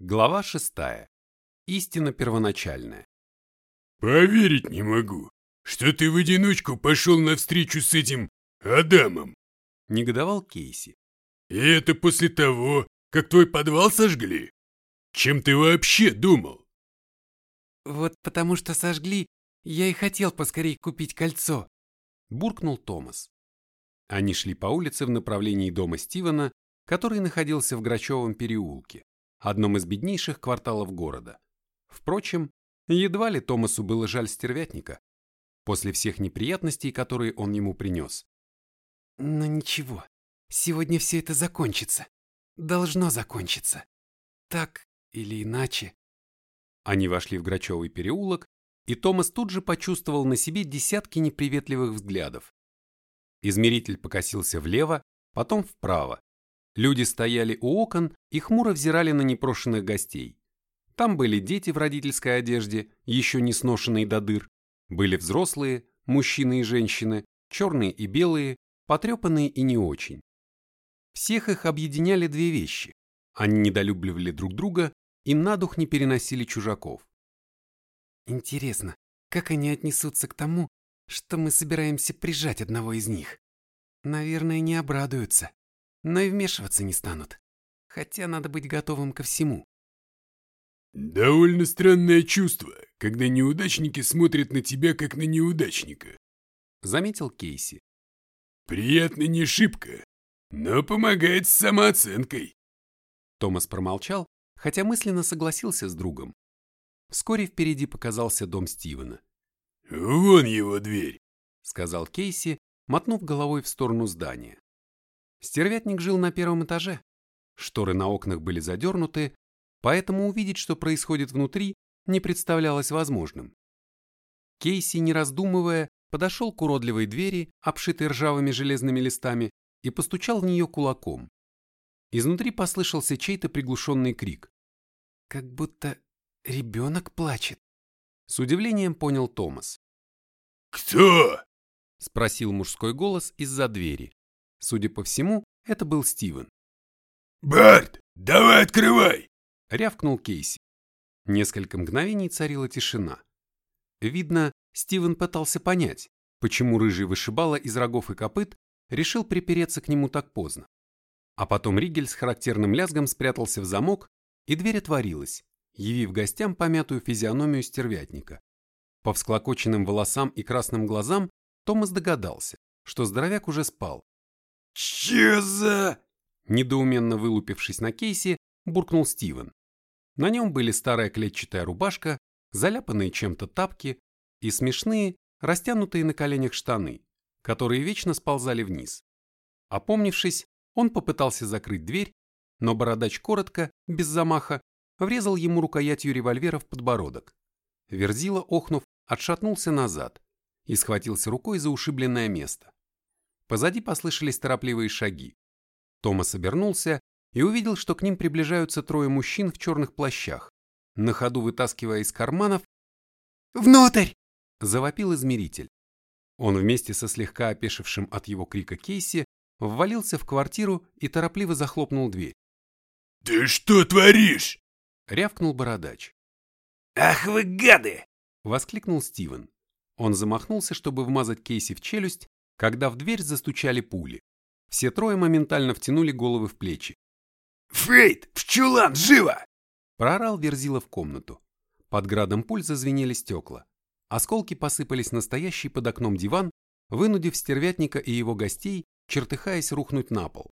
Глава шестая. Истина первоначальная. «Поверить не могу, что ты в одиночку пошел навстречу с этим Адамом. Негодовал Кейси. И это после того, как твой подвал сожгли? Чем ты вообще думал?» «Вот потому что сожгли, я и хотел поскорей купить кольцо», Буркнул Томас. Они шли по улице в направлении дома Стивена, который находился в Грачевом переулке, одном из беднейших кварталов города. Впрочем, едва ли Томасу было жаль стервятника, после всех неприятностей, которые он ему принес. «Но ничего, сегодня все это закончится. Должно закончиться. Так или иначе». Они вошли в Грачевый переулок, и Томас тут же почувствовал на себе десятки неприветливых взглядов. Измеритель покосился влево, потом вправо. Люди стояли у окон и хмуро взирали на непрошенных гостей. Там были дети в родительской одежде, еще не сношенные до дыр, были взрослые, мужчины и женщины, черные и белые, потрепанные и не очень. Всех их объединяли две вещи. Они недолюбливали друг друга и на дух не переносили чужаков. Интересно, как они отнесутся к тому, что мы собираемся прижать одного из них? Наверное, не обрадуются, но и вмешиваться не станут. Хотя надо быть готовым ко всему. «Довольно странное чувство, когда неудачники смотрят на тебя, как на неудачника», заметил Кейси. «Приятно не шибко, но помогает с самооценкой». Томас промолчал, хотя мысленно согласился с другом. Вскоре впереди показался дом Стивена. «Вон его дверь», — сказал Кейси, мотнув головой в сторону здания. Стервятник жил на первом этаже. Шторы на окнах были задернуты, поэтому увидеть, что происходит внутри, не представлялось возможным. Кейси, не раздумывая, подошел к уродливой двери, обшитой ржавыми железными листами, и постучал в нее кулаком. Изнутри послышался чей-то приглушенный крик. «Как будто ребенок плачет», — с удивлением понял Томас. «Кто?» — спросил мужской голос из-за двери. Судя по всему, это был Стивен. «Барт, давай открывай!» — рявкнул Кейси. Несколько мгновений царила тишина. Видно, Стивен пытался понять, почему рыжий вышибала из рогов и копыт решил припереться к нему так поздно. А потом Ригель с характерным лязгом спрятался в замок, и дверь отворилась, явив гостям помятую физиономию стервятника. По всклокоченным волосам и красным глазам Томас догадался, что здоровяк уже спал. «Че за...» Недоуменно вылупившись на кейсе, буркнул Стивен. На нем были старая клетчатая рубашка, заляпанные чем-то тапки и смешные, растянутые на коленях штаны, которые вечно сползали вниз. Опомнившись, он попытался закрыть дверь, но бородач коротко, без замаха, врезал ему рукоятью револьвера в подбородок. Верзила, охнув, отшатнулся назад и схватился рукой за ушибленное место. Позади послышались торопливые шаги. Томас обернулся и увидел, что к ним приближаются трое мужчин в черных плащах, на ходу вытаскивая из карманов «Внутрь!» – завопил измеритель. Он вместе со слегка опешившим от его крика Кейси ввалился в квартиру и торопливо захлопнул дверь. «Ты что творишь?» – рявкнул бородач. «Ах вы гады!» – воскликнул Стивен. Он замахнулся, чтобы вмазать Кейси в челюсть, когда в дверь застучали пули. Все трое моментально втянули головы в плечи. «Фрейд, в чулан, живо!» Проорал Верзила в комнату. Под градом пуль зазвенели стекла. Осколки посыпались на стоящий под окном диван, вынудив стервятника и его гостей, чертыхаясь, рухнуть на пол.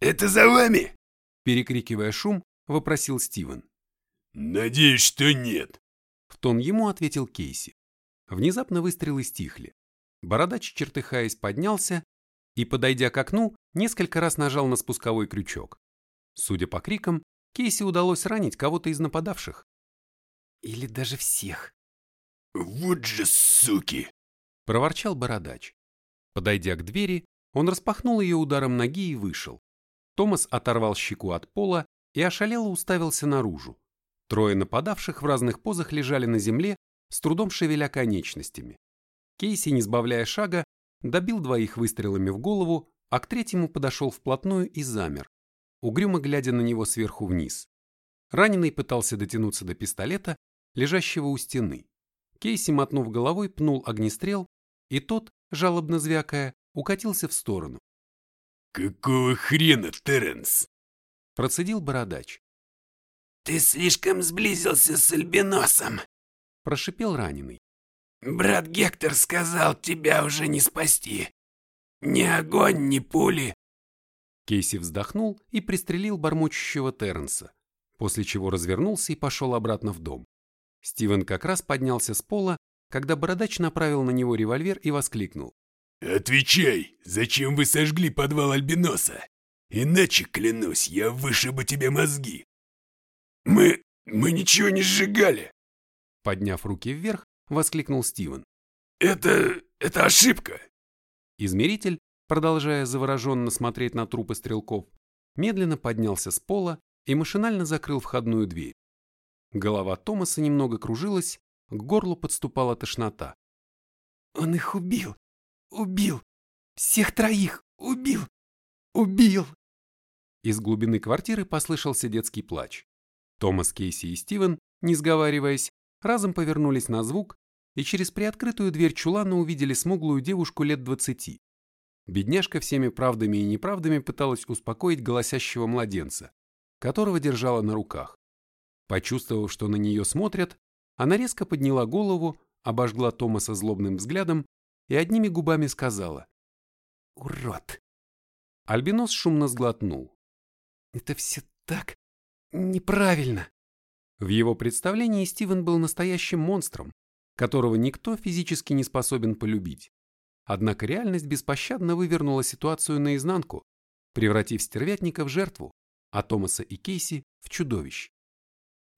«Это за вами?» Перекрикивая шум, вопросил Стивен. «Надеюсь, что нет», — в тон ему ответил Кейси. Внезапно выстрелы стихли. Бородач, чертыхаясь, поднялся и, подойдя к окну, несколько раз нажал на спусковой крючок. Судя по крикам, Кейси удалось ранить кого-то из нападавших. Или даже всех. «Вот же суки!» – проворчал Бородач. Подойдя к двери, он распахнул ее ударом ноги и вышел. Томас оторвал щеку от пола и ошалело уставился наружу. Трое нападавших в разных позах лежали на земле, с трудом шевеля конечностями. Кейси, не сбавляя шага, добил двоих выстрелами в голову, а к третьему подошел вплотную и замер, угрюмо глядя на него сверху вниз. Раненый пытался дотянуться до пистолета, лежащего у стены. Кейси, мотнув головой, пнул огнестрел, и тот, жалобно звякая, укатился в сторону. «Какого хрена, Терренс?» Процедил бородач. «Ты слишком сблизился с Альбиносом», – прошипел раненый. «Брат Гектор сказал, тебя уже не спасти. Ни огонь, ни пули». Кейси вздохнул и пристрелил бормочущего Терренса, после чего развернулся и пошел обратно в дом. Стивен как раз поднялся с пола, когда бородач направил на него револьвер и воскликнул. «Отвечай, зачем вы сожгли подвал Альбиноса? Иначе, клянусь, я вышибу тебе мозги». «Мы... мы ничего не сжигали!» Подняв руки вверх, воскликнул Стивен. «Это... это ошибка!» Измеритель, продолжая завороженно смотреть на трупы стрелков, медленно поднялся с пола и машинально закрыл входную дверь. Голова Томаса немного кружилась, к горлу подступала тошнота. «Он их убил! Убил! Всех троих! Убил! Убил!» Из глубины квартиры послышался детский плач. Томас, Кейси и Стивен, не сговариваясь, разом повернулись на звук и через приоткрытую дверь чулана увидели смуглую девушку лет двадцати. Бедняжка всеми правдами и неправдами пыталась успокоить голосящего младенца, которого держала на руках. Почувствовав, что на нее смотрят, она резко подняла голову, обожгла Томаса злобным взглядом и одними губами сказала «Урод!». Альбинос шумно сглотнул. «Это все так неправильно!» В его представлении Стивен был настоящим монстром, которого никто физически не способен полюбить. Однако реальность беспощадно вывернула ситуацию наизнанку, превратив стервятника в жертву, а Томаса и Кейси в чудовищ.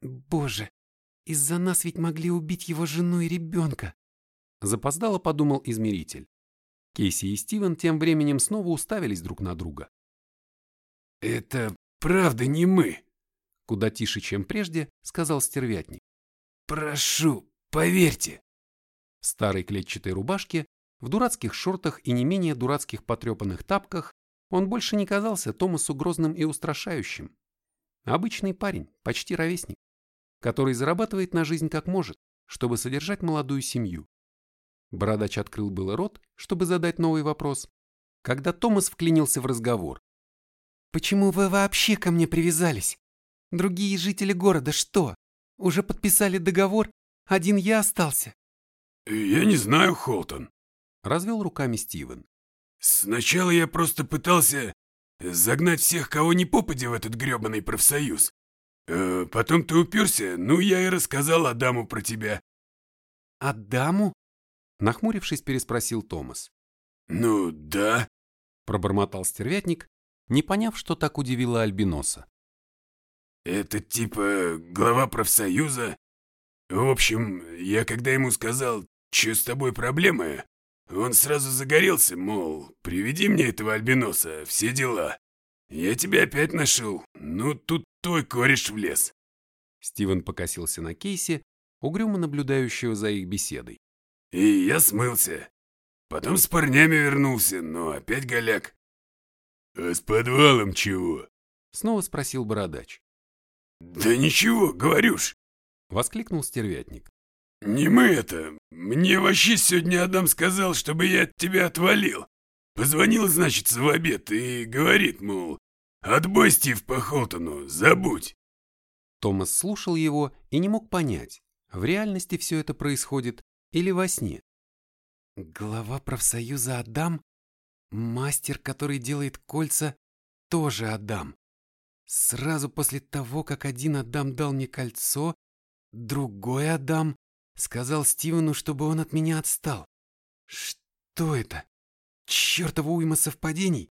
«Боже, из-за нас ведь могли убить его жену и ребенка!» Запоздало подумал измеритель. Кейси и Стивен тем временем снова уставились друг на друга. «Это правда не мы!» Куда тише, чем прежде, сказал стервятник. «Прошу, поверьте!» В старой клетчатой рубашке, в дурацких шортах и не менее дурацких потрепанных тапках он больше не казался Томасу грозным и устрашающим. Обычный парень, почти ровесник, который зарабатывает на жизнь как может, чтобы содержать молодую семью. Бородач открыл было рот, чтобы задать новый вопрос, когда Томас вклинился в разговор. «Почему вы вообще ко мне привязались? Другие жители города что, уже подписали договор? Один я остался?» «Я не знаю, Холтон», — развел руками Стивен. Сначала я просто пытался загнать всех, кого не попадя в этот гребаный профсоюз. Э, потом ты уперся, ну я и рассказал Адаму про тебя. Адаму? Нахмурившись, переспросил Томас. Ну, да. Пробормотал стервятник, не поняв, что так удивило Альбиноса. Это типа глава профсоюза? В общем, я когда ему сказал, что с тобой проблемы, он сразу загорелся, мол, приведи мне этого альбиноса, все дела. Я тебя опять нашел, ну тут твой кореш влез. Стивен покосился на Кейси, угрюмо наблюдающего за их беседой. И я смылся. Потом с парнями вернулся, но опять голяк. «А с подвалом чего?» Снова спросил бородач. «Да ничего, говорюш!» Воскликнул стервятник. «Не мы это. Мне вообще сегодня Адам сказал, чтобы я от тебя отвалил. Позвонил, значит, в обед и говорит, мол, отбой, Стив, по Холтону, забудь». Томас слушал его и не мог понять, в реальности все это происходит или во сне. Глава профсоюза Адам, мастер, который делает кольца, тоже Адам. Сразу после того, как один Адам дал мне кольцо, другой Адам Сказал Стивену, чтобы он от меня отстал. Что это? Чёртова уйма совпадений?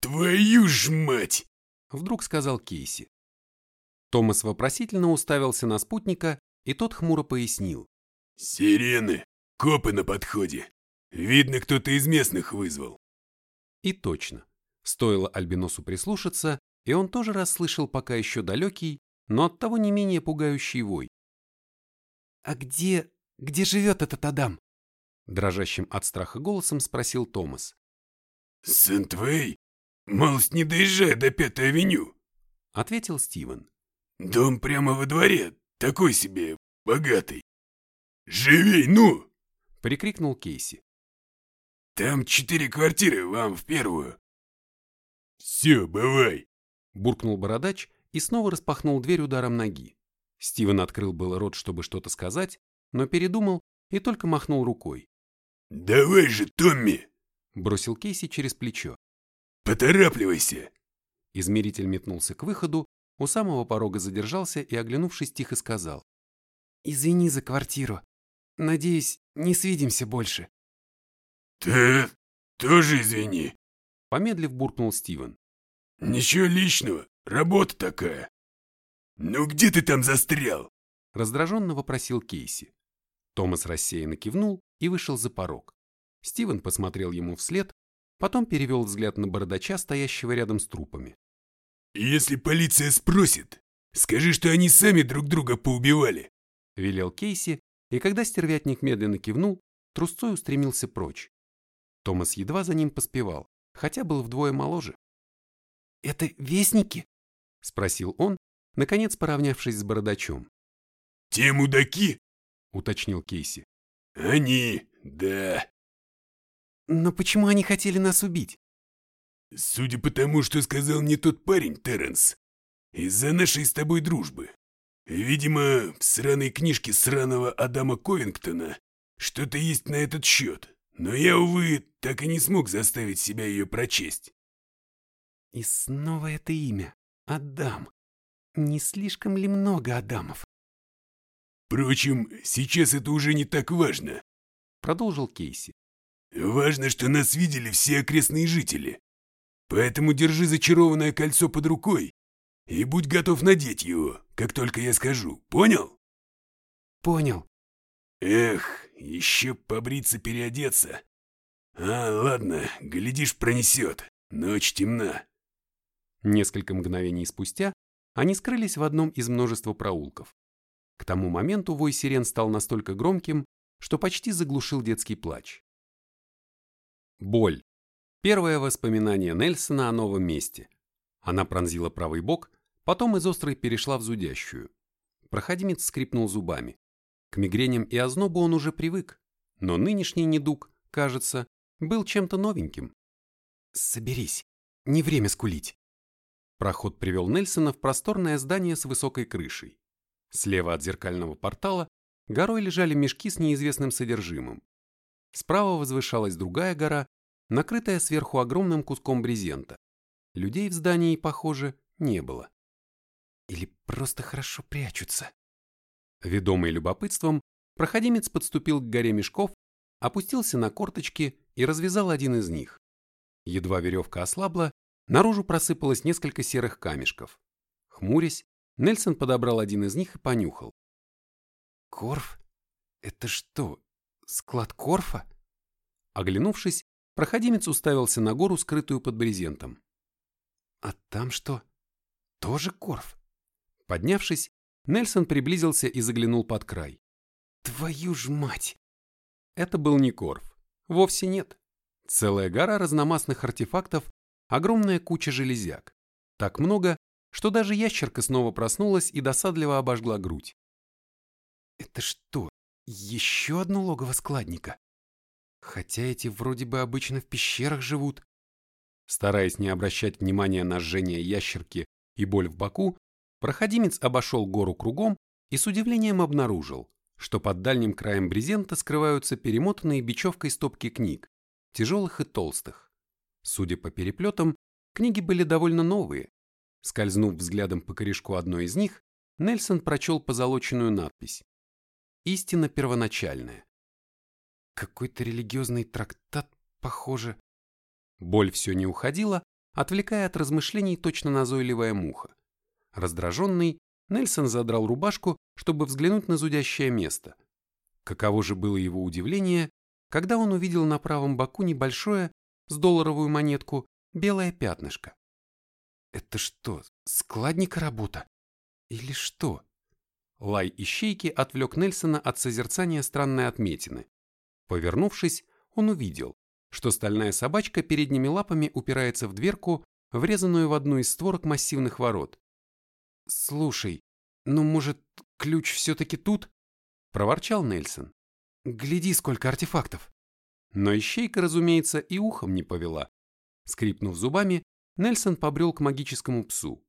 Твою ж мать! Вдруг сказал Кейси. Томас вопросительно уставился на спутника, и тот хмуро пояснил. Сирены, копы на подходе. Видно, кто-то из местных вызвал. И точно. Стоило Альбиносу прислушаться, и он тоже расслышал пока еще далекий, но оттого не менее пугающий вой. «А где... где живет этот Адам?» Дрожащим от страха голосом спросил Томас. «Сент-Вэй? Малость не доезжая до Пятой авеню», — ответил Стивен. Дом прямо во дворе, такой себе, богатый. Живей, ну!» — прикрикнул Кейси. «Там четыре квартиры, вам в первую». «Все, бывай!» — буркнул бородач и снова распахнул дверь ударом ноги. Стивен открыл было рот, чтобы что-то сказать, но передумал и только махнул рукой. «Давай же, Томми!» — бросил Кейси через плечо. «Поторапливайся!» Измеритель метнулся к выходу, у самого порога задержался и, оглянувшись, тихо сказал. «Извини за квартиру. Надеюсь, не свидимся больше». «Ты тоже извини», — помедлив буркнул Стивен. «Ничего личного, работа такая». «Ну где ты там застрял?» — раздраженно вопросил Кейси. Томас рассеянно кивнул и вышел за порог. Стивен посмотрел ему вслед, потом перевел взгляд на бородача, стоящего рядом с трупами. «Если полиция спросит, скажи, что они сами друг друга поубивали», — велел Кейси, и когда стервятник медленно кивнул, трусцой устремился прочь. Томас едва за ним поспевал, хотя был вдвое моложе. «Это вестники?» — спросил он, наконец поравнявшись с бородачом. «Те мудаки?» — уточнил Кейси. «Они, да». «Но почему они хотели нас убить?» «Судя по тому, что сказал мне тот парень, Терренс, из-за нашей с тобой дружбы. Видимо, в сраной книжке сраного Адама Ковингтона что-то есть на этот счет, но я, увы, так и не смог заставить себя ее прочесть». «И снова это имя. Адам. Не слишком ли много Адамов?» Впрочем, сейчас это уже не так важно, продолжил Кейси. Важно, что нас видели все окрестные жители. Поэтому держи зачарованное кольцо под рукой и будь готов надеть его, как только я скажу. Понял? Понял. Эх, еще побриться, переодеться. А, ладно, глядишь, пронесет. Ночь темна. Несколько мгновений спустя они скрылись в одном из множества проулков. К тому моменту вой сирен стал настолько громким, что почти заглушил детский плач. Боль. Первое воспоминание Нельсона о новом месте. Она пронзила правый бок, потом из острой перешла в зудящую. Проходимец скрипнул зубами. К мигреням и ознобу он уже привык, но нынешний недуг, кажется, был чем-то новеньким. «Соберись, не время скулить». Проход привел Нельсона в просторное здание с высокой крышей. Слева от зеркального портала горой лежали мешки с неизвестным содержимым. Справа возвышалась другая гора, накрытая сверху огромным куском брезента. Людей в здании, похоже, не было. Или просто хорошо прячутся. Ведомый любопытством, проходимец подступил к горе мешков, опустился на корточки и развязал один из них. Едва веревка ослабла, наружу просыпалось несколько серых камешков. Хмурясь, Нельсон подобрал один из них и понюхал. Корф? Это что, склад Корфа? Оглянувшись, проходимец уставился на гору, скрытую под брезентом. А там что? Тоже Корф? Поднявшись, Нельсон приблизился и заглянул под край. Твою ж мать! Это был не Корф. Вовсе нет. Целая гора разномастных артефактов, огромная куча железяк. Так много, что даже ящерка снова проснулась и досадливо обожгла грудь. Это что, еще одно логово складника? Хотя эти вроде бы обычно в пещерах живут. Стараясь не обращать внимания на жжение ящерки и боль в боку, проходимец обошел гору кругом и с удивлением обнаружил, что под дальним краем брезента скрываются перемотанные бечевкой стопки книг, тяжелых и толстых. Судя по переплетам, книги были довольно новые, Скользнув взглядом по корешку одной из них, Нельсон прочел позолоченную надпись. Истина первоначальная. Какой-то религиозный трактат, похоже. Боль все не уходила, отвлекая от размышлений точно назойливая муха. Раздраженный, Нельсон задрал рубашку, чтобы взглянуть на зудящее место. Каково же было его удивление, когда он увидел на правом боку небольшое, с долларовую монетку, белое пятнышко. Это что, складника работа? Или что? Лай ищейки отвлек Нельсона от созерцания странной отметины. Повернувшись, он увидел, что стальная собачка передними лапами упирается в дверку, врезанную в одну из створок массивных ворот. «Слушай, Ну, может, ключ все-таки тут? Проворчал Нельсон. Гляди, сколько артефактов. Но ищейка, разумеется, и ухом не повела. Скрипнув зубами, Нельсон побрел к магическому псу.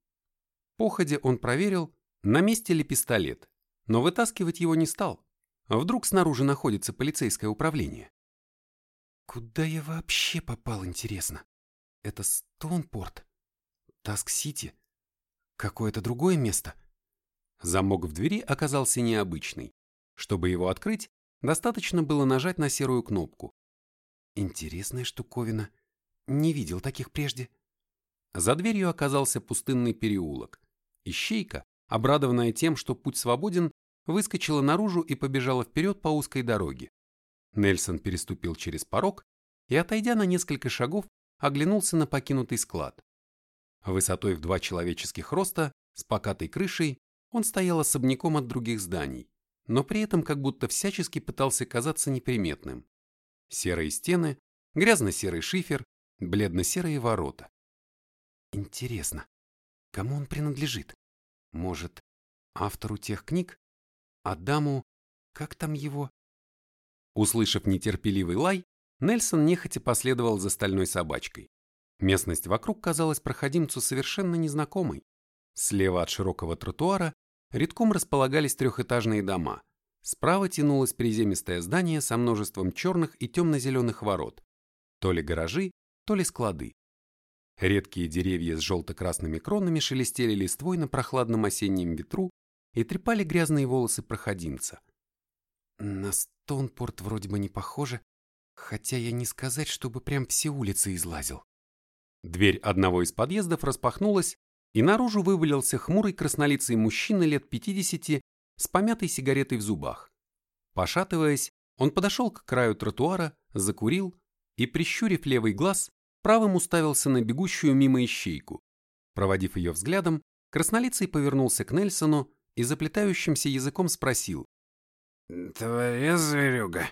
Походя он проверил, на месте ли пистолет, но вытаскивать его не стал. Вдруг снаружи находится полицейское управление. Куда я вообще попал, интересно? Это Стоунпорт? Таск-Сити? Какое-то другое место? Замок в двери оказался необычный. Чтобы его открыть, достаточно было нажать на серую кнопку. Интересная штуковина. Не видел таких прежде. За дверью оказался пустынный переулок. Ищейка, обрадованная тем, что путь свободен, выскочила наружу и побежала вперед по узкой дороге. Нельсон переступил через порог и, отойдя на несколько шагов, оглянулся на покинутый склад. Высотой в два человеческих роста, с покатой крышей, он стоял особняком от других зданий, но при этом как будто всячески пытался казаться неприметным. Серые стены, грязно-серый шифер, бледно-серые ворота. Интересно, кому он принадлежит? Может, автору тех книг? Адаму, как там его? Услышав нетерпеливый лай, Нельсон нехотя последовал за стальной собачкой. Местность вокруг казалась проходимцу совершенно незнакомой. Слева от широкого тротуара редком располагались трехэтажные дома. Справа тянулось приземистое здание со множеством черных и темно-зеленых ворот. То ли гаражи, то ли склады. Редкие деревья с желто-красными кронами шелестели листвой на прохладном осеннем ветру и трепали грязные волосы проходимца. На Стоунпорт вроде бы не похоже, хотя я не сказать, чтобы прям все улицы излазил. Дверь одного из подъездов распахнулась, и наружу вывалился хмурый краснолицый мужчина лет 50 с помятой сигаретой в зубах. Пошатываясь, он подошел к краю тротуара, закурил и, прищурив левый глаз, правым уставился на бегущую мимо ищейку. Проводив ее взглядом, краснолицый повернулся к Нельсону и заплетающимся языком спросил. «Твоя зверюга?»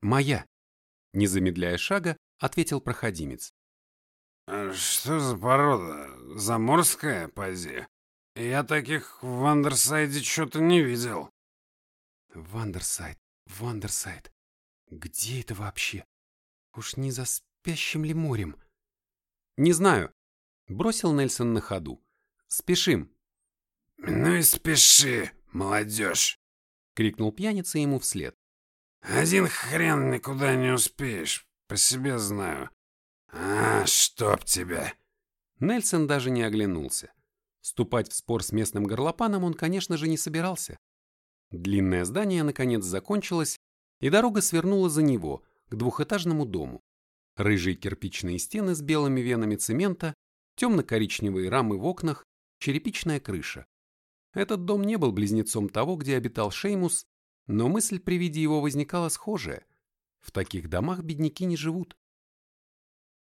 «Моя», — не замедляя шага, ответил проходимец. «Что за порода? Заморская, пози? Я таких в Вандерсайде что-то не видел». «Вандерсайд, Вандерсайд. Где это вообще? Уж не за спящим ли морем?» «Не знаю», — бросил Нельсон на ходу. «Спешим». «Ну и спеши, молодежь!» — крикнул пьяница ему вслед. «Один хрен никуда не успеешь, по себе знаю. А, чтоб тебя!» Нельсон даже не оглянулся. Ступать в спор с местным горлопаном он, конечно же, не собирался. Длинное здание, наконец, закончилось, и дорога свернула за него, к двухэтажному дому. Рыжие кирпичные стены с белыми венами цемента, темно-коричневые рамы в окнах, черепичная крыша. Этот дом не был близнецом того, где обитал Шеймус, но мысль при виде его возникала схожая. В таких домах бедняки не живут.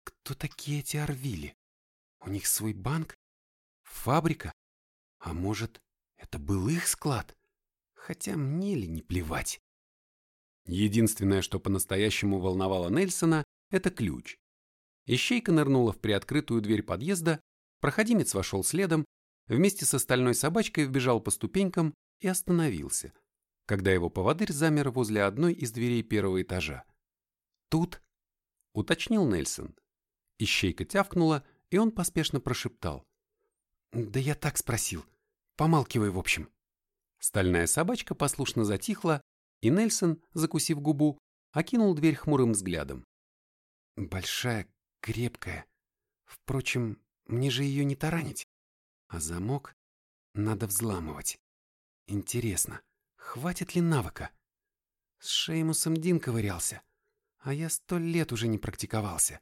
Кто такие эти Арвили? У них свой банк? Фабрика? А может, это был их склад? Хотя мне ли не плевать? Единственное, что по-настоящему волновало Нельсона, это ключ. Ищейка нырнула в приоткрытую дверь подъезда, проходимец вошел следом вместе с остальной собачкой вбежал по ступенькам и остановился, когда его поводырь замер возле одной из дверей первого этажа. «Тут?» — уточнил Нельсон. Ищейка тявкнула, и он поспешно прошептал. «Да я так спросил. Помалкивай, в общем». Стальная собачка послушно затихла, и Нельсон, закусив губу, окинул дверь хмурым взглядом. «Большая, крепкая. Впрочем, мне же ее не таранить. А замок надо взламывать. Интересно, хватит ли навыка? С Шеймусом Дин ковырялся, а я сто лет уже не практиковался.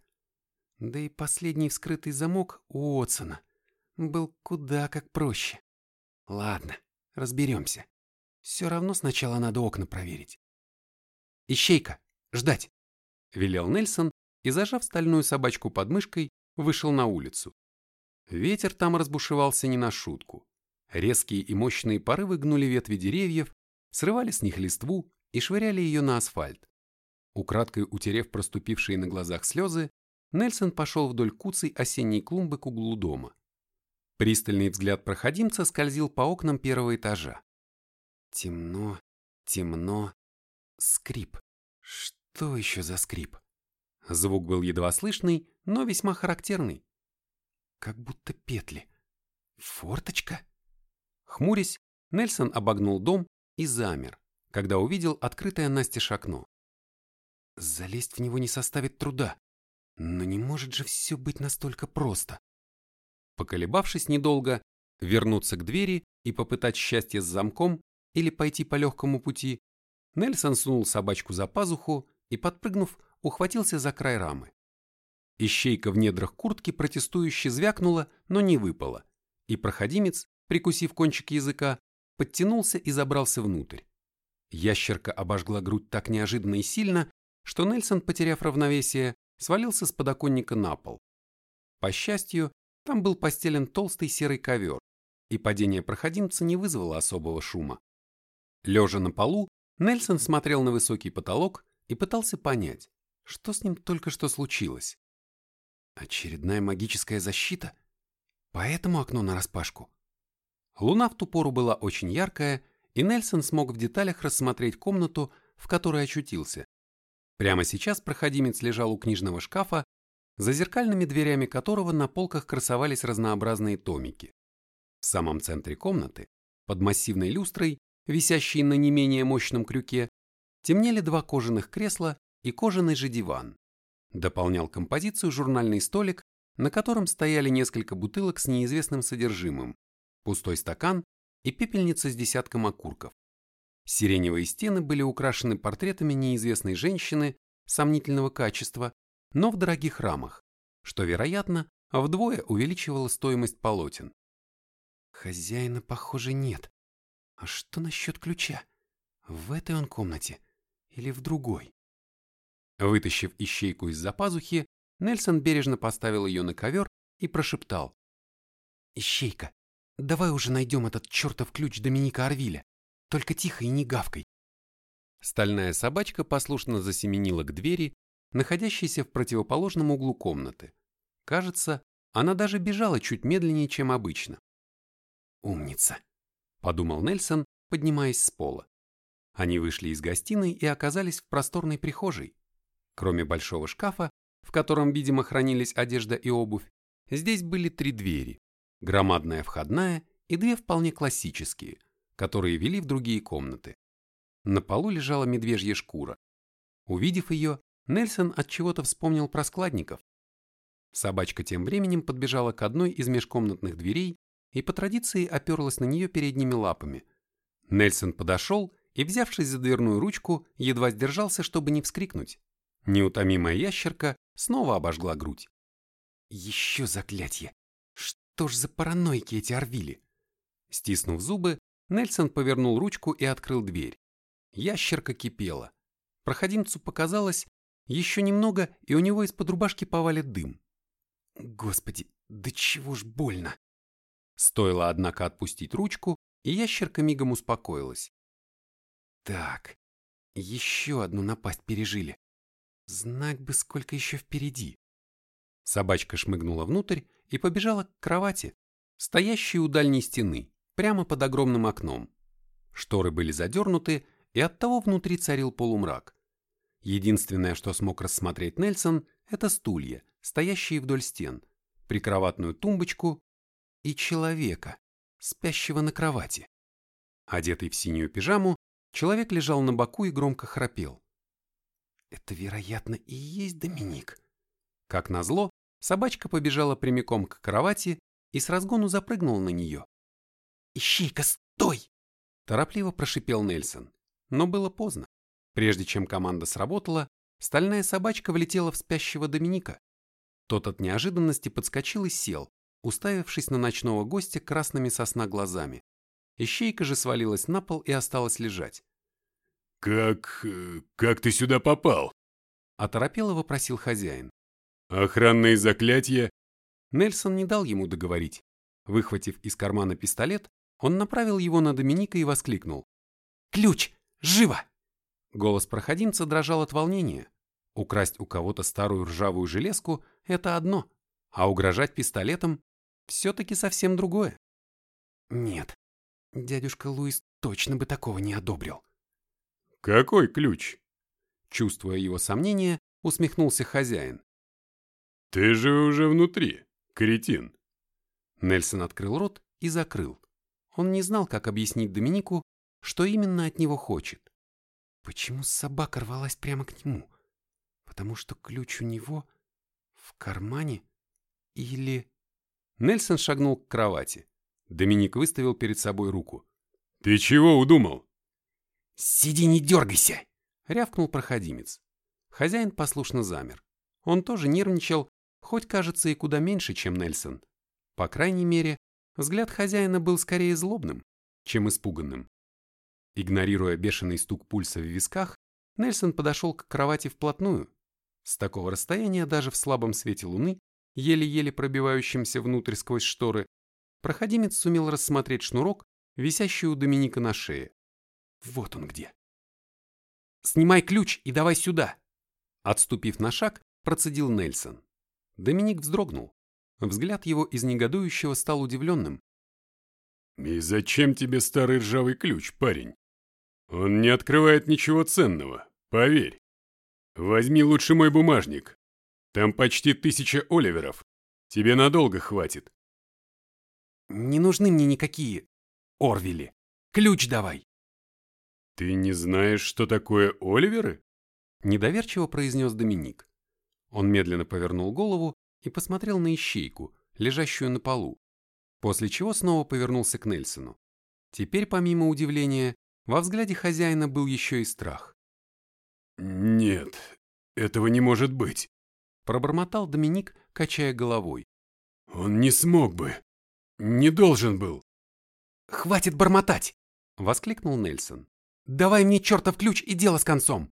Да и последний вскрытый замок у Отсона был куда как проще. Ладно, разберемся. Все равно сначала надо окна проверить. «Ищейка! Ждать!» — велел Нельсон и, зажав стальную собачку под мышкой, вышел на улицу. Ветер там разбушевался не на шутку. Резкие и мощные порывы гнули ветви деревьев, срывали с них листву и швыряли ее на асфальт. Украдкой утерев проступившие на глазах слезы, Нельсон пошел вдоль куцей осенней клумбы к углу дома. Пристальный взгляд проходимца скользил по окнам первого этажа. Темно, темно, скрип. Что еще за скрип? Звук был едва слышный, но весьма характерный. Как будто петли. Форточка? Хмурясь, Нельсон обогнул дом и замер, когда увидел открытое настежь окно. Залезть в него не составит труда, но не может же все быть настолько просто. Поколебавшись недолго, вернуться к двери и попытать счастье с замком или пойти по легкому пути, Нельсон сунул собачку за пазуху и, подпрыгнув, ухватился за край рамы. Ищейка в недрах куртки протестующе звякнула, но не выпала, и проходимец, прикусив кончик языка, подтянулся и забрался внутрь. Ящерка обожгла грудь так неожиданно и сильно, что Нельсон, потеряв равновесие, свалился с подоконника на пол. По счастью, там был постелен толстый серый ковер, и падение проходимца не вызвало особого шума. Лежа на полу, Нельсон смотрел на высокий потолок и пытался понять, что с ним только что случилось. Очередная магическая защита? Поэтому окно нараспашку? Луна в ту пору была очень яркая, и Нельсон смог в деталях рассмотреть комнату, в которой очутился. Прямо сейчас проходимец лежал у книжного шкафа, за зеркальными дверями которого на полках красовались разнообразные томики. В самом центре комнаты, под массивной люстрой, висящей на не менее мощном крюке, темнели два кожаных кресла и кожаный же диван. Дополнял композицию журнальный столик, на котором стояли несколько бутылок с неизвестным содержимым, пустой стакан и пепельница с десятком окурков. Сиреневые стены были украшены портретами неизвестной женщины сомнительного качества, но в дорогих рамах, что, вероятно, вдвое увеличивало стоимость полотен. Хозяина, похоже, нет. А что насчет ключа? В этой он комнате или в другой? Вытащив ищейку из-за пазухи, Нельсон бережно поставил ее на ковер и прошептал. «Ищейка, давай уже найдем этот чертов ключ Доминика Арвиля. Только тихо и не гавкой. Стальная собачка послушно засеменила к двери, находящейся в противоположном углу комнаты. Кажется, она даже бежала чуть медленнее, чем обычно. «Умница», — подумал Нельсон, поднимаясь с пола. Они вышли из гостиной и оказались в просторной прихожей. Кроме большого шкафа, в котором, видимо, хранились одежда и обувь, здесь были три двери. Громадная входная и две вполне классические, которые вели в другие комнаты. На полу лежала медвежья шкура. Увидев ее, Нельсон от чего-то вспомнил про складников. Собачка тем временем подбежала к одной из межкомнатных дверей и по традиции оперлась на нее передними лапами. Нельсон подошел и, взявшись за дверную ручку, едва сдержался, чтобы не вскрикнуть. Неутомимая ящерка снова обожгла грудь. Еще заклятье! Что ж за паранойки эти орвили? Стиснув зубы, Нельсон повернул ручку и открыл дверь. Ящерка кипела. Проходимцу показалось, еще немного, и у него из-под рубашки повалит дым. Господи, да чего ж больно. Стоило, однако, отпустить ручку, и ящерка мигом успокоилась. Так, еще одну напасть пережили. Знать бы, сколько еще впереди. Собачка шмыгнула внутрь и побежала к кровати, стоящей у дальней стены прямо под огромным окном. Шторы были задернуты, и оттого внутри царил полумрак. Единственное, что смог рассмотреть Нельсон, это стулья, стоящие вдоль стен, прикроватную тумбочку и человека, спящего на кровати. Одетый в синюю пижаму, человек лежал на боку и громко храпел. Это, вероятно, и есть Доминик. Как назло, собачка побежала прямиком к кровати и с разгону запрыгнула на нее. «Ищейка, стой!» Торопливо прошипел Нельсон. Но было поздно. Прежде чем команда сработала, стальная собачка влетела в спящего Доминика. Тот от неожиданности подскочил и сел, уставившись на ночного гостя красными сосна глазами. Ищейка же свалилась на пол и осталась лежать. «Как... как ты сюда попал?» Оторопело вопросил хозяин. «Охранные заклятия?» Нельсон не дал ему договорить. Выхватив из кармана пистолет, он направил его на Доминика и воскликнул. «Ключ! Живо!» Голос проходимца дрожал от волнения. Украсть у кого-то старую ржавую железку – это одно, а угрожать пистолетом все-таки совсем другое. Нет, дядюшка Луис точно бы такого не одобрил. Какой ключ? Чувствуя его сомнения, усмехнулся хозяин. Ты же уже внутри, кретин. Нельсон открыл рот и закрыл. Он не знал, как объяснить Доминику, что именно от него хочет. Почему собака рвалась прямо к нему? Потому что ключ у него в кармане? Или... Нельсон шагнул к кровати. Доминик выставил перед собой руку. «Ты чего удумал?» «Сиди, не дергайся!» — рявкнул проходимец. Хозяин послушно замер. Он тоже нервничал, хоть кажется и куда меньше, чем Нельсон. По крайней мере, взгляд хозяина был скорее злобным, чем испуганным. Игнорируя бешеный стук пульса в висках, Нельсон подошел к кровати вплотную. С такого расстояния даже в слабом свете луны, еле-еле пробивающемся внутрь сквозь шторы, проходимец сумел рассмотреть шнурок, висящий у Доминика на шее. Вот он где. «Снимай ключ и давай сюда!» Отступив на шаг, процедил Нельсон. Доминик вздрогнул. Взгляд его из негодующего стал удивленным. «И зачем тебе старый ржавый ключ, парень? Он не открывает ничего ценного, поверь. Возьми лучше мой бумажник. Там почти тысяча оливеров. Тебе надолго хватит». «Не нужны мне никакие Орвели. Ключ давай!» «Ты не знаешь, что такое оливеры?» Недоверчиво произнес Доминик. Он медленно повернул голову и посмотрел на ищейку, лежащую на полу, после чего снова повернулся к Нельсону. Теперь, помимо удивления, во взгляде хозяина был еще и страх. «Нет, этого не может быть», — пробормотал Доминик, качая головой. «Он не смог бы, не должен был». «Хватит бормотать!» — воскликнул Нельсон. «Давай мне чертов ключ и дело с концом!»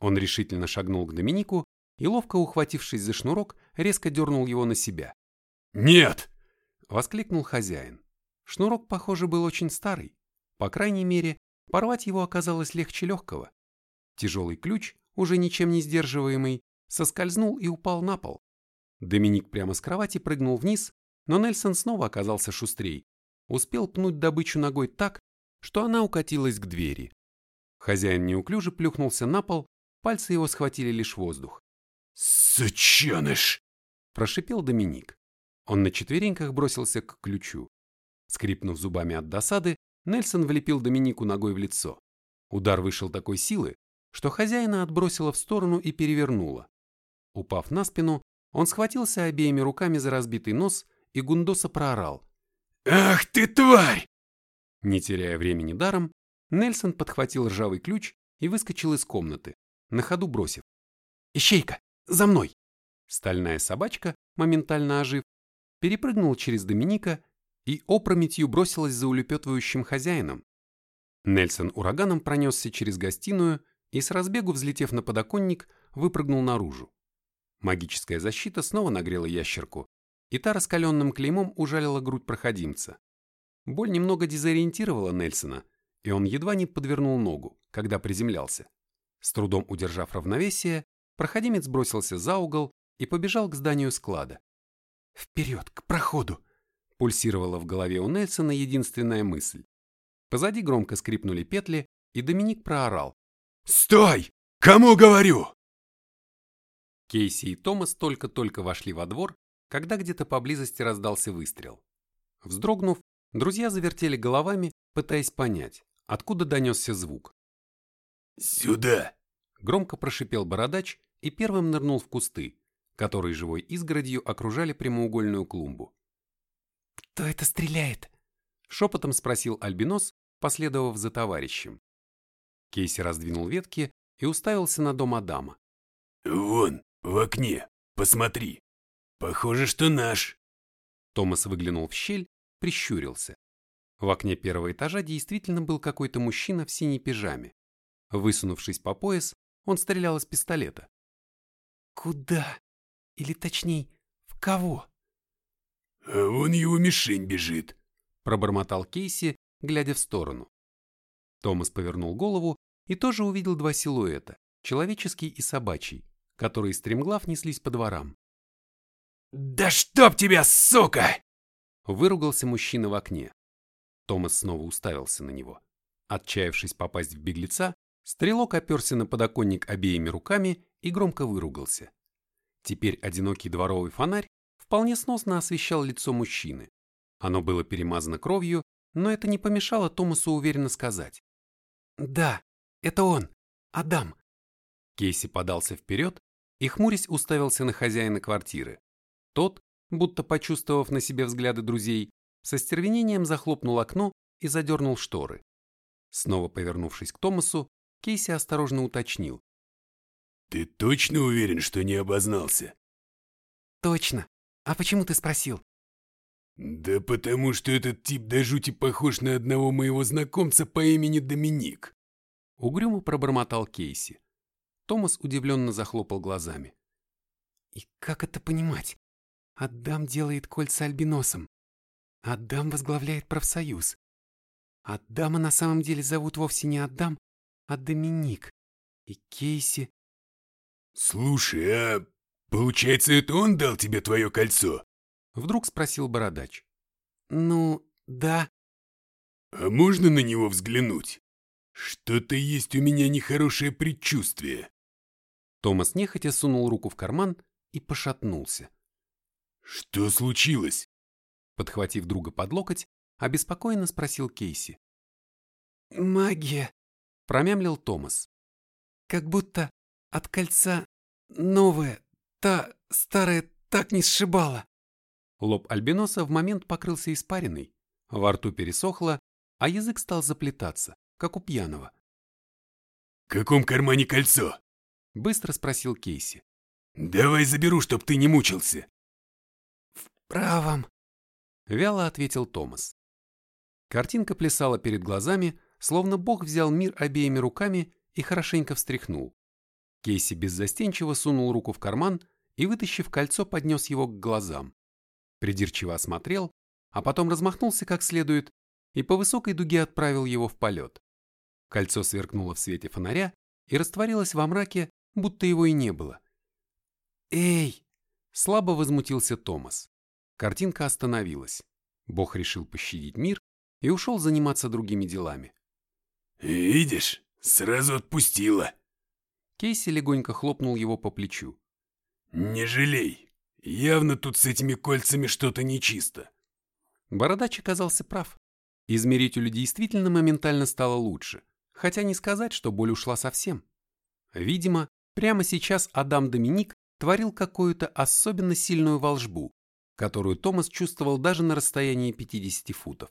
Он решительно шагнул к Доминику и, ловко ухватившись за шнурок, резко дернул его на себя. «Нет!» — воскликнул хозяин. Шнурок, похоже, был очень старый. По крайней мере, порвать его оказалось легче легкого. Тяжелый ключ, уже ничем не сдерживаемый, соскользнул и упал на пол. Доминик прямо с кровати прыгнул вниз, но Нельсон снова оказался шустрей. Успел пнуть добычу ногой так, что она укатилась к двери. Хозяин неуклюже плюхнулся на пол, пальцы его схватили лишь воздух. «Сученыш!» – прошипел Доминик. Он на четвереньках бросился к ключу. Скрипнув зубами от досады, Нельсон влепил Доминику ногой в лицо. Удар вышел такой силы, что хозяина отбросило в сторону и перевернуло. Упав на спину, он схватился обеими руками за разбитый нос и Гундоса проорал. «Ах ты тварь!» Не теряя времени даром, Нельсон подхватил ржавый ключ и выскочил из комнаты, на ходу бросив. «Ищейка, за мной!» Стальная собачка, моментально ожив, перепрыгнула через Доминика и опрометью бросилась за улепетывающим хозяином. Нельсон ураганом пронесся через гостиную и с разбегу, взлетев на подоконник, выпрыгнул наружу. Магическая защита снова нагрела ящерку, и та раскаленным клеймом ужалила грудь проходимца. Боль немного дезориентировала Нельсона, и он едва не подвернул ногу, когда приземлялся. С трудом удержав равновесие, проходимец бросился за угол и побежал к зданию склада. «Вперед, к проходу!» Пульсировала в голове у Нельсона единственная мысль. Позади громко скрипнули петли, и Доминик проорал. «Стой! Кому говорю?» Кейси и Томас только-только вошли во двор, когда где-то поблизости раздался выстрел. Вздрогнув, друзья завертели головами, пытаясь понять, откуда донесся звук. «Сюда!» – громко прошипел бородач и первым нырнул в кусты, которые живой изгородью окружали прямоугольную клумбу. «Кто это стреляет?» — шепотом спросил Альбинос, последовав за товарищем. Кейси раздвинул ветки и уставился на дом Адама. «Вон, в окне, посмотри. Похоже, что наш». Томас выглянул в щель, прищурился. В окне первого этажа действительно был какой-то мужчина в синей пижаме. Высунувшись по пояс, он стрелял из пистолета. «Куда? Или точнее, в кого?» «А вон его мишень бежит», — пробормотал Кейси, глядя в сторону. Томас повернул голову и тоже увидел два силуэта, человеческий и собачий, которые стремглав неслись по дворам. «Да чтоб тебя, сука!» выругался мужчина в окне. Томас снова уставился на него. Отчаявшись попасть в беглеца, стрелок оперся на подоконник обеими руками и громко выругался. Теперь одинокий дворовый фонарь вполне сносно освещал лицо мужчины. Оно было перемазано кровью, но это не помешало Томасу уверенно сказать. «Да, это он, Адам». Кейси подался вперед и, хмурясь, уставился на хозяина квартиры. Тот, будто почувствовав на себе взгляды друзей, со стервенением захлопнул окно и задернул шторы. Снова повернувшись к Томасу, Кейси осторожно уточнил. «Ты точно уверен, что не обознался?» «Точно. А почему ты спросил?» «Да потому что этот тип до жути похож на одного моего знакомца по имени Доминик». Угрюмо пробормотал Кейси. Томас удивленно захлопал глазами. «И как это понимать? Адам делает кольца альбиносом. Адам возглавляет профсоюз. Адама на самом деле зовут вовсе не Адам, а Доминик. И Кейси... «Слушай, а получается, это он дал тебе твое кольцо?» Вдруг спросил бородач. «Ну, да». «А можно на него взглянуть? Что-то есть у меня нехорошее предчувствие». Томас нехотя сунул руку в карман и пошатнулся. «Что случилось?» Подхватив друга под локоть, обеспокоенно спросил Кейси. «Магия», — промямлил Томас. «Как будто от кольца новое, та старая так не сшибала». Лоб альбиноса в момент покрылся испариной, во рту пересохло, а язык стал заплетаться, как у пьяного. «В каком кармане кольцо?» — быстро спросил Кейси. «Давай заберу, чтоб ты не мучился». «В правом», — вяло ответил Томас. Картинка плясала перед глазами, словно Бог взял мир обеими руками и хорошенько встряхнул. Кейси беззастенчиво сунул руку в карман и, вытащив кольцо, поднес его к глазам. Придирчиво осмотрел, а потом размахнулся как следует и по высокой дуге отправил его в полет. Кольцо сверкнуло в свете фонаря и растворилось во мраке, будто его и не было. «Эй!» – слабо возмутился Томас. Картинка остановилась. Бог решил пощадить мир и ушел заниматься другими делами. «Видишь, сразу отпустила». Кейси легонько хлопнул его по плечу. «Не жалей, явно тут с этими кольцами что-то нечисто». Бородач оказался прав. Измерителю действительно моментально стало лучше, хотя не сказать, что боль ушла совсем. Видимо, прямо сейчас Адам Доминик творил какую-то особенно сильную волжбу, которую Томас чувствовал даже на расстоянии 50 футов.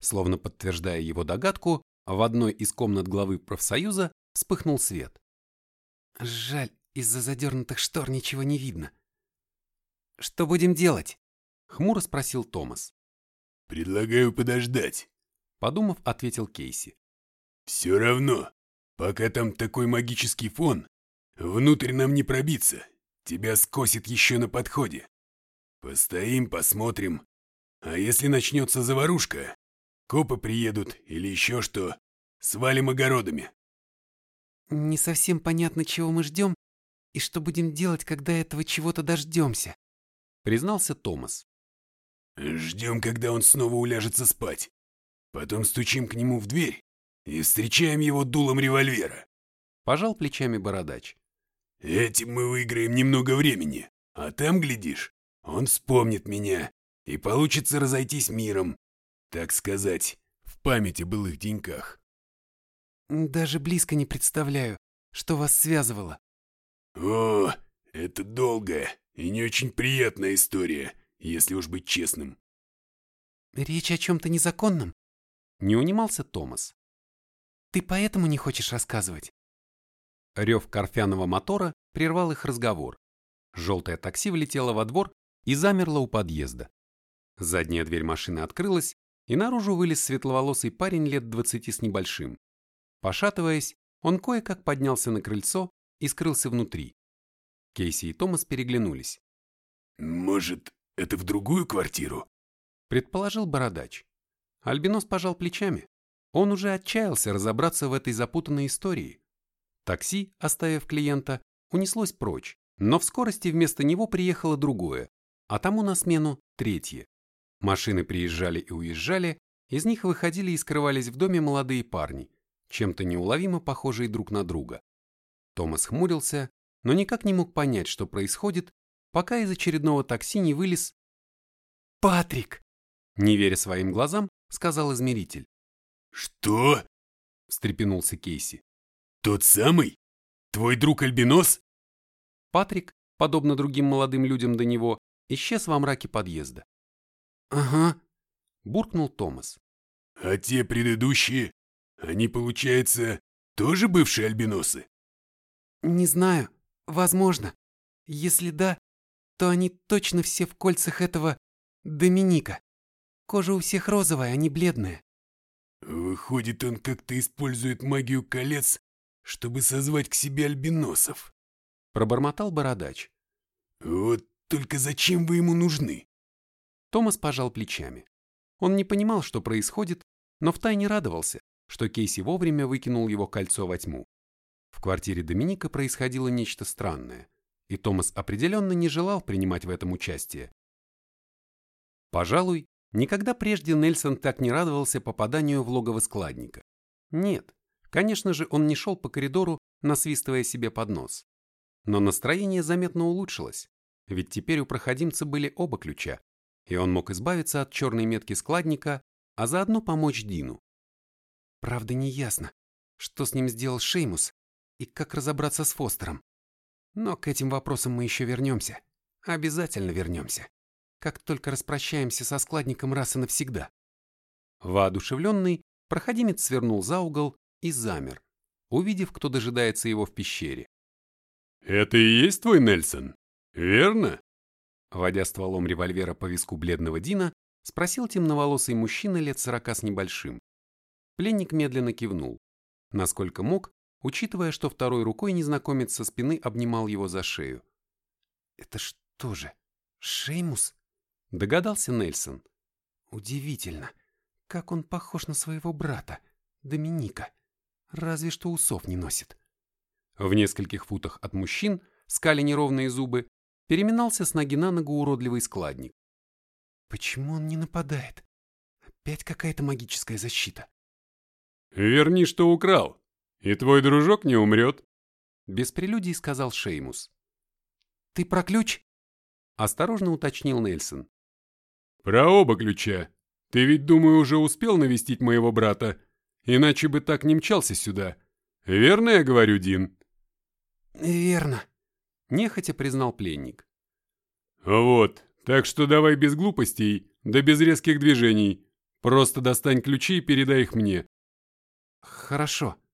Словно подтверждая его догадку, в одной из комнат главы профсоюза вспыхнул свет. «Жаль, из-за задернутых штор ничего не видно». «Что будем делать?» — хмуро спросил Томас. «Предлагаю подождать», — подумав, ответил Кейси. «Все равно, пока там такой магический фон, внутрь нам не пробиться, тебя скосит еще на подходе. Постоим, посмотрим. А если начнется заварушка, копы приедут или еще что, свалим огородами. Не совсем понятно, чего мы ждем и что будем делать, когда этого чего-то дождемся, признался Томас. Ждем, когда он снова уляжется спать. Потом стучим к нему в дверь и встречаем его дулом револьвера. Пожал плечами бородач. Этим мы выиграем немного времени, а там, глядишь, он вспомнит меня, и получится разойтись миром, так сказать, в памяти былых деньках. Даже близко не представляю, что вас связывало. О, это долгая и не очень приятная история, если уж быть честным. Речь о чем-то незаконном? Не унимался Томас. Ты поэтому не хочешь рассказывать? Рев корфяного мотора прервал их разговор. Желтое такси влетело во двор и замерла у подъезда. Задняя дверь машины открылась, и наружу вылез светловолосый парень лет двадцати с небольшим. Пошатываясь, он кое-как поднялся на крыльцо и скрылся внутри. Кейси и Томас переглянулись. «Может, это в другую квартиру?» Предположил бородач. Альбинос пожал плечами. Он уже отчаялся разобраться в этой запутанной истории. Такси, оставив клиента, унеслось прочь, но в скорости вместо него приехало другое, а тому на смену третье. Машины приезжали и уезжали, из них выходили и скрывались в доме молодые парни, чем-то неуловимо похожие друг на друга. Томас хмурился, но никак не мог понять, что происходит, пока из очередного такси не вылез «Патрик!» Не веря своим глазам, сказал измеритель. «Что?» – встрепенулся Кейси. «Тот самый? Твой друг Альбинос?» Патрик, подобно другим молодым людям до него, исчез во мраке подъезда. «Ага», – буркнул Томас. «А те предыдущие, они, получается, тоже бывшие альбиносы?» «Не знаю. Возможно. Если да, то они точно все в кольцах этого Доминика. Кожа у всех розовая, а не бледная. Выходит, он как-то использует магию колец, чтобы созвать к себе альбиносов. Пробормотал бородач. Вот только зачем вы ему нужны? Томас пожал плечами. Он не понимал, что происходит, но втайне радовался, что Кейси вовремя выкинул его кольцо во тьму. В квартире Доминика происходило нечто странное, и Томас определенно не желал принимать в этом участие. Пожалуй, никогда прежде Нельсон так не радовался попаданию в логово складника. Нет, конечно же, он не шел по коридору, насвистывая себе под нос. Но настроение заметно улучшилось, ведь теперь у проходимца были оба ключа, и он мог избавиться от черной метки складника, а заодно помочь Дину. Правда, не ясно, что с ним сделал Шеймус и как разобраться с Фостером. Но к этим вопросам мы еще вернемся. Обязательно вернемся как только распрощаемся со складником раз и навсегда. Воодушевленный, проходимец свернул за угол и замер, увидев, кто дожидается его в пещере. «Это и есть твой Нельсон, верно?» Водя стволом револьвера по виску бледного Дина, спросил темноволосый мужчина лет сорока с небольшим. Пленник медленно кивнул, насколько мог, учитывая, что второй рукой незнакомец со спины обнимал его за шею. «Это что же, Шеймус?» Догадался Нельсон. Удивительно, как он похож на своего брата, Доминика. Разве что усов не носит. В нескольких футах от мужчин, скали неровные зубы, переминался с ноги на ногу уродливый складник. Почему он не нападает? Опять какая-то магическая защита. Верни, что украл, и твой дружок не умрет. Без прелюдий сказал Шеймус. Ты про ключ? Осторожно уточнил Нельсон. «Про оба ключа. Ты ведь, думаю, уже успел навестить моего брата, иначе бы так не мчался сюда. Верно я говорю, Дин?» «Верно», — нехотя признал пленник. «Вот, так что давай без глупостей, да без резких движений. Просто достань ключи и передай их мне». «Хорошо», —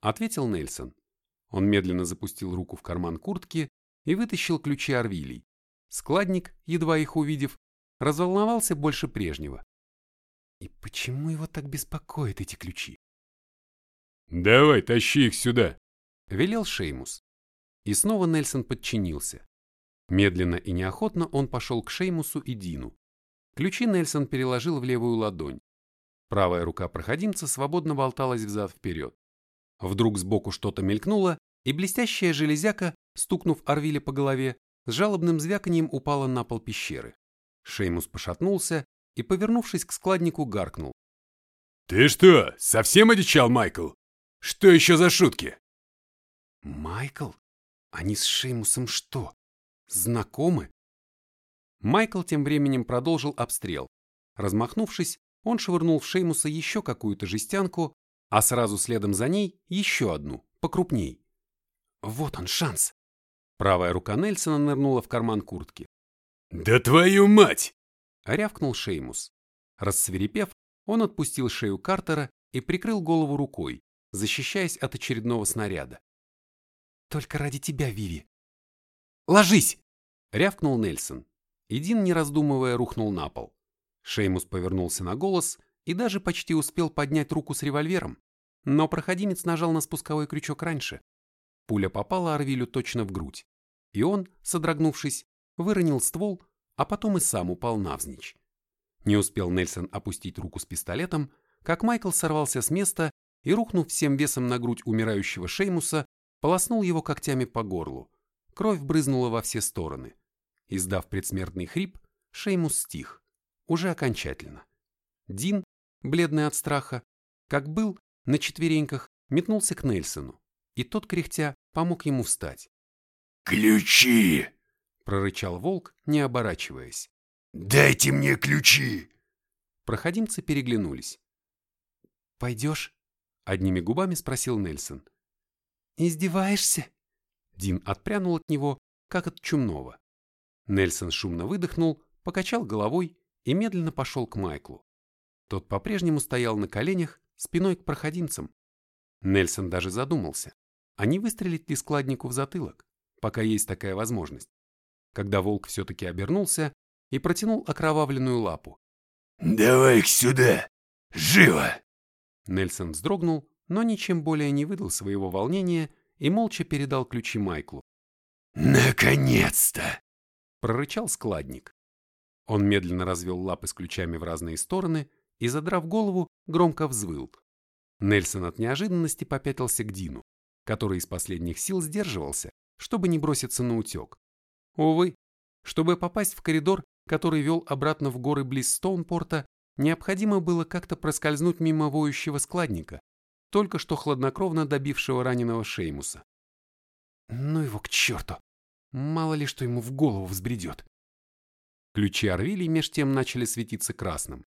ответил Нельсон. Он медленно запустил руку в карман куртки и вытащил ключи Орвилей. Складник, едва их увидев, разволновался больше прежнего. И почему его так беспокоят эти ключи? «Давай, тащи их сюда», — велел Шеймус. И снова Нельсон подчинился. Медленно и неохотно он пошел к Шеймусу и Дину. Ключи Нельсон переложил в левую ладонь. Правая рука проходимца свободно болталась взад-вперед. Вдруг сбоку что-то мелькнуло, и блестящая железяка, стукнув Орвиле по голове, с жалобным звяканием упала на пол пещеры. Шеймус пошатнулся и, повернувшись к складнику, гаркнул. «Ты что, совсем одичал, Майкл? Что еще за шутки?» «Майкл? Они с Шеймусом что, знакомы?» Майкл тем временем продолжил обстрел. Размахнувшись, он швырнул в Шеймуса еще какую-то жестянку, а сразу следом за ней еще одну, покрупней. Вот он шанс. Правая рука Нельсона нырнула в карман куртки. «Да твою мать!» — рявкнул Шеймус. Рассверепев, он отпустил шею Картера и прикрыл голову рукой, защищаясь от очередного снаряда. «Только ради тебя, Виви!» «Ложись!» — рявкнул Нельсон. И Дин, не раздумывая, рухнул на пол. Шеймус повернулся на голос и даже почти успел поднять руку с револьвером, но проходимец нажал на спусковой крючок раньше. Пуля попала Арвилю точно в грудь, и он, содрогнувшись, выронил ствол, а потом и сам упал навзничь. Не успел Нельсон опустить руку с пистолетом, как Майкл сорвался с места и, рухнув всем весом на грудь умирающего Шеймуса, полоснул его когтями по горлу. Кровь брызнула во все стороны. Издав предсмертный хрип, Шеймус стих. уже окончательно. Дин, бледный от страха, как был, на четвереньках, метнулся к Нельсону, и тот, кряхтя, помог ему встать. «Ключи!» – прорычал волк, не оборачиваясь. «Дайте мне ключи!» Проходимцы переглянулись. «Пойдешь?» – одними губами спросил Нельсон. «Издеваешься?» Дин отпрянул от него, как от чумного. Нельсон шумно выдохнул, покачал головой и медленно пошел к Майклу. Тот по-прежнему стоял на коленях, спиной к проходимцам. Нельсон даже задумался, а не выстрелить ли складнику в затылок, пока есть такая возможность. Когда волк все-таки обернулся и протянул окровавленную лапу. «Давай их сюда! Живо!» Нельсон вздрогнул, но ничем более не выдал своего волнения и молча передал ключи Майклу. «Наконец-то!» – прорычал складник. Он медленно развел лапы с ключами в разные стороны и, задрав голову, громко взвыл. Нельсон от неожиданности попятился к Дину, который из последних сил сдерживался, чтобы не броситься на утек. Увы, чтобы попасть в коридор, который вел обратно в горы близ Стоунпорта, необходимо было как-то проскользнуть мимо воющего складника, только что хладнокровно добившего раненого Шеймуса. Ну его к черту! Мало ли что ему в голову взбредет. Ключи Орвилей меж тем начали светиться красным.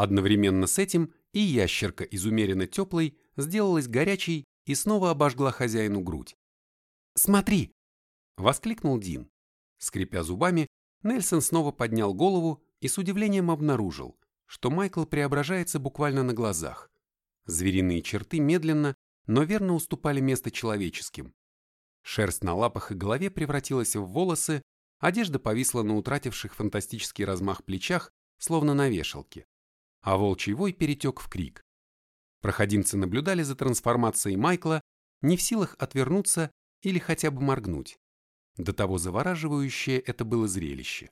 Одновременно с этим и ящерка из умеренно теплой сделалась горячей и снова обожгла хозяину грудь. «Смотри!» — воскликнул Дин. Скрипя зубами, Нельсон снова поднял голову и с удивлением обнаружил, что Майкл преображается буквально на глазах. Звериные черты медленно, но верно уступали место человеческим. Шерсть на лапах и голове превратилась в волосы, одежда повисла на утративших фантастический размах плечах, словно на вешалке, а волчий вой перетек в крик. Проходимцы наблюдали за трансформацией Майкла, не в силах отвернуться или хотя бы моргнуть. До того завораживающее это было зрелище.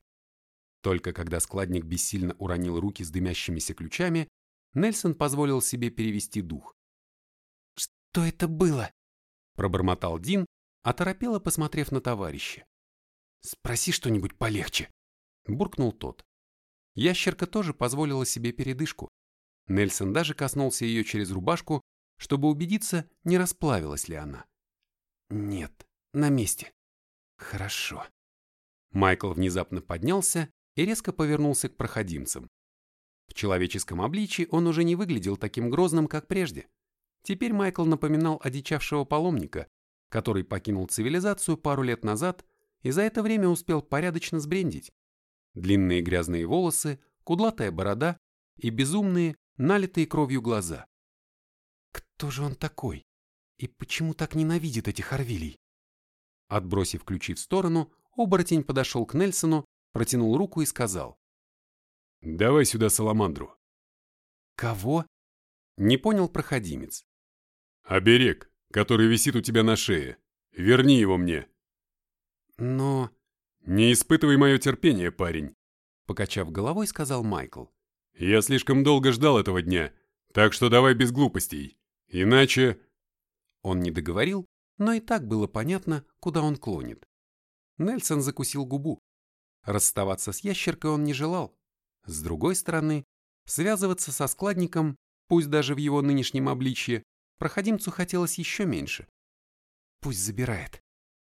Только когда складник бессильно уронил руки с дымящимися ключами, Нельсон позволил себе перевести дух. «Что это было?» – пробормотал Дин, оторопело посмотрев на товарища. «Спроси что-нибудь полегче», – буркнул тот. Ящерка тоже позволила себе передышку. Нельсон даже коснулся ее через рубашку, чтобы убедиться, не расплавилась ли она. «Нет, на месте. Хорошо». Майкл внезапно поднялся и резко повернулся к проходимцам. В человеческом обличии он уже не выглядел таким грозным, как прежде. Теперь Майкл напоминал одичавшего паломника, который покинул цивилизацию пару лет назад и за это время успел порядочно сбрендить. Длинные грязные волосы, кудлатая борода и безумные, налитые кровью глаза. Кто же он такой? И почему так ненавидит этих орвилей? Отбросив ключи в сторону, оборотень подошел к Нельсону, протянул руку и сказал. «Давай сюда саламандру». «Кого?» Не понял проходимец. «Оберег, который висит у тебя на шее. Верни его мне». «Но...» «Не испытывай мое терпение, парень», — покачав головой, сказал Майкл. «Я слишком долго ждал этого дня, так что давай без глупостей. Иначе...» Он не договорил, но и так было понятно, куда он клонит. Нельсон закусил губу. Расставаться с ящеркой он не желал. С другой стороны, связываться со складником, пусть даже в его нынешнем обличье, проходимцу хотелось еще меньше. Пусть забирает.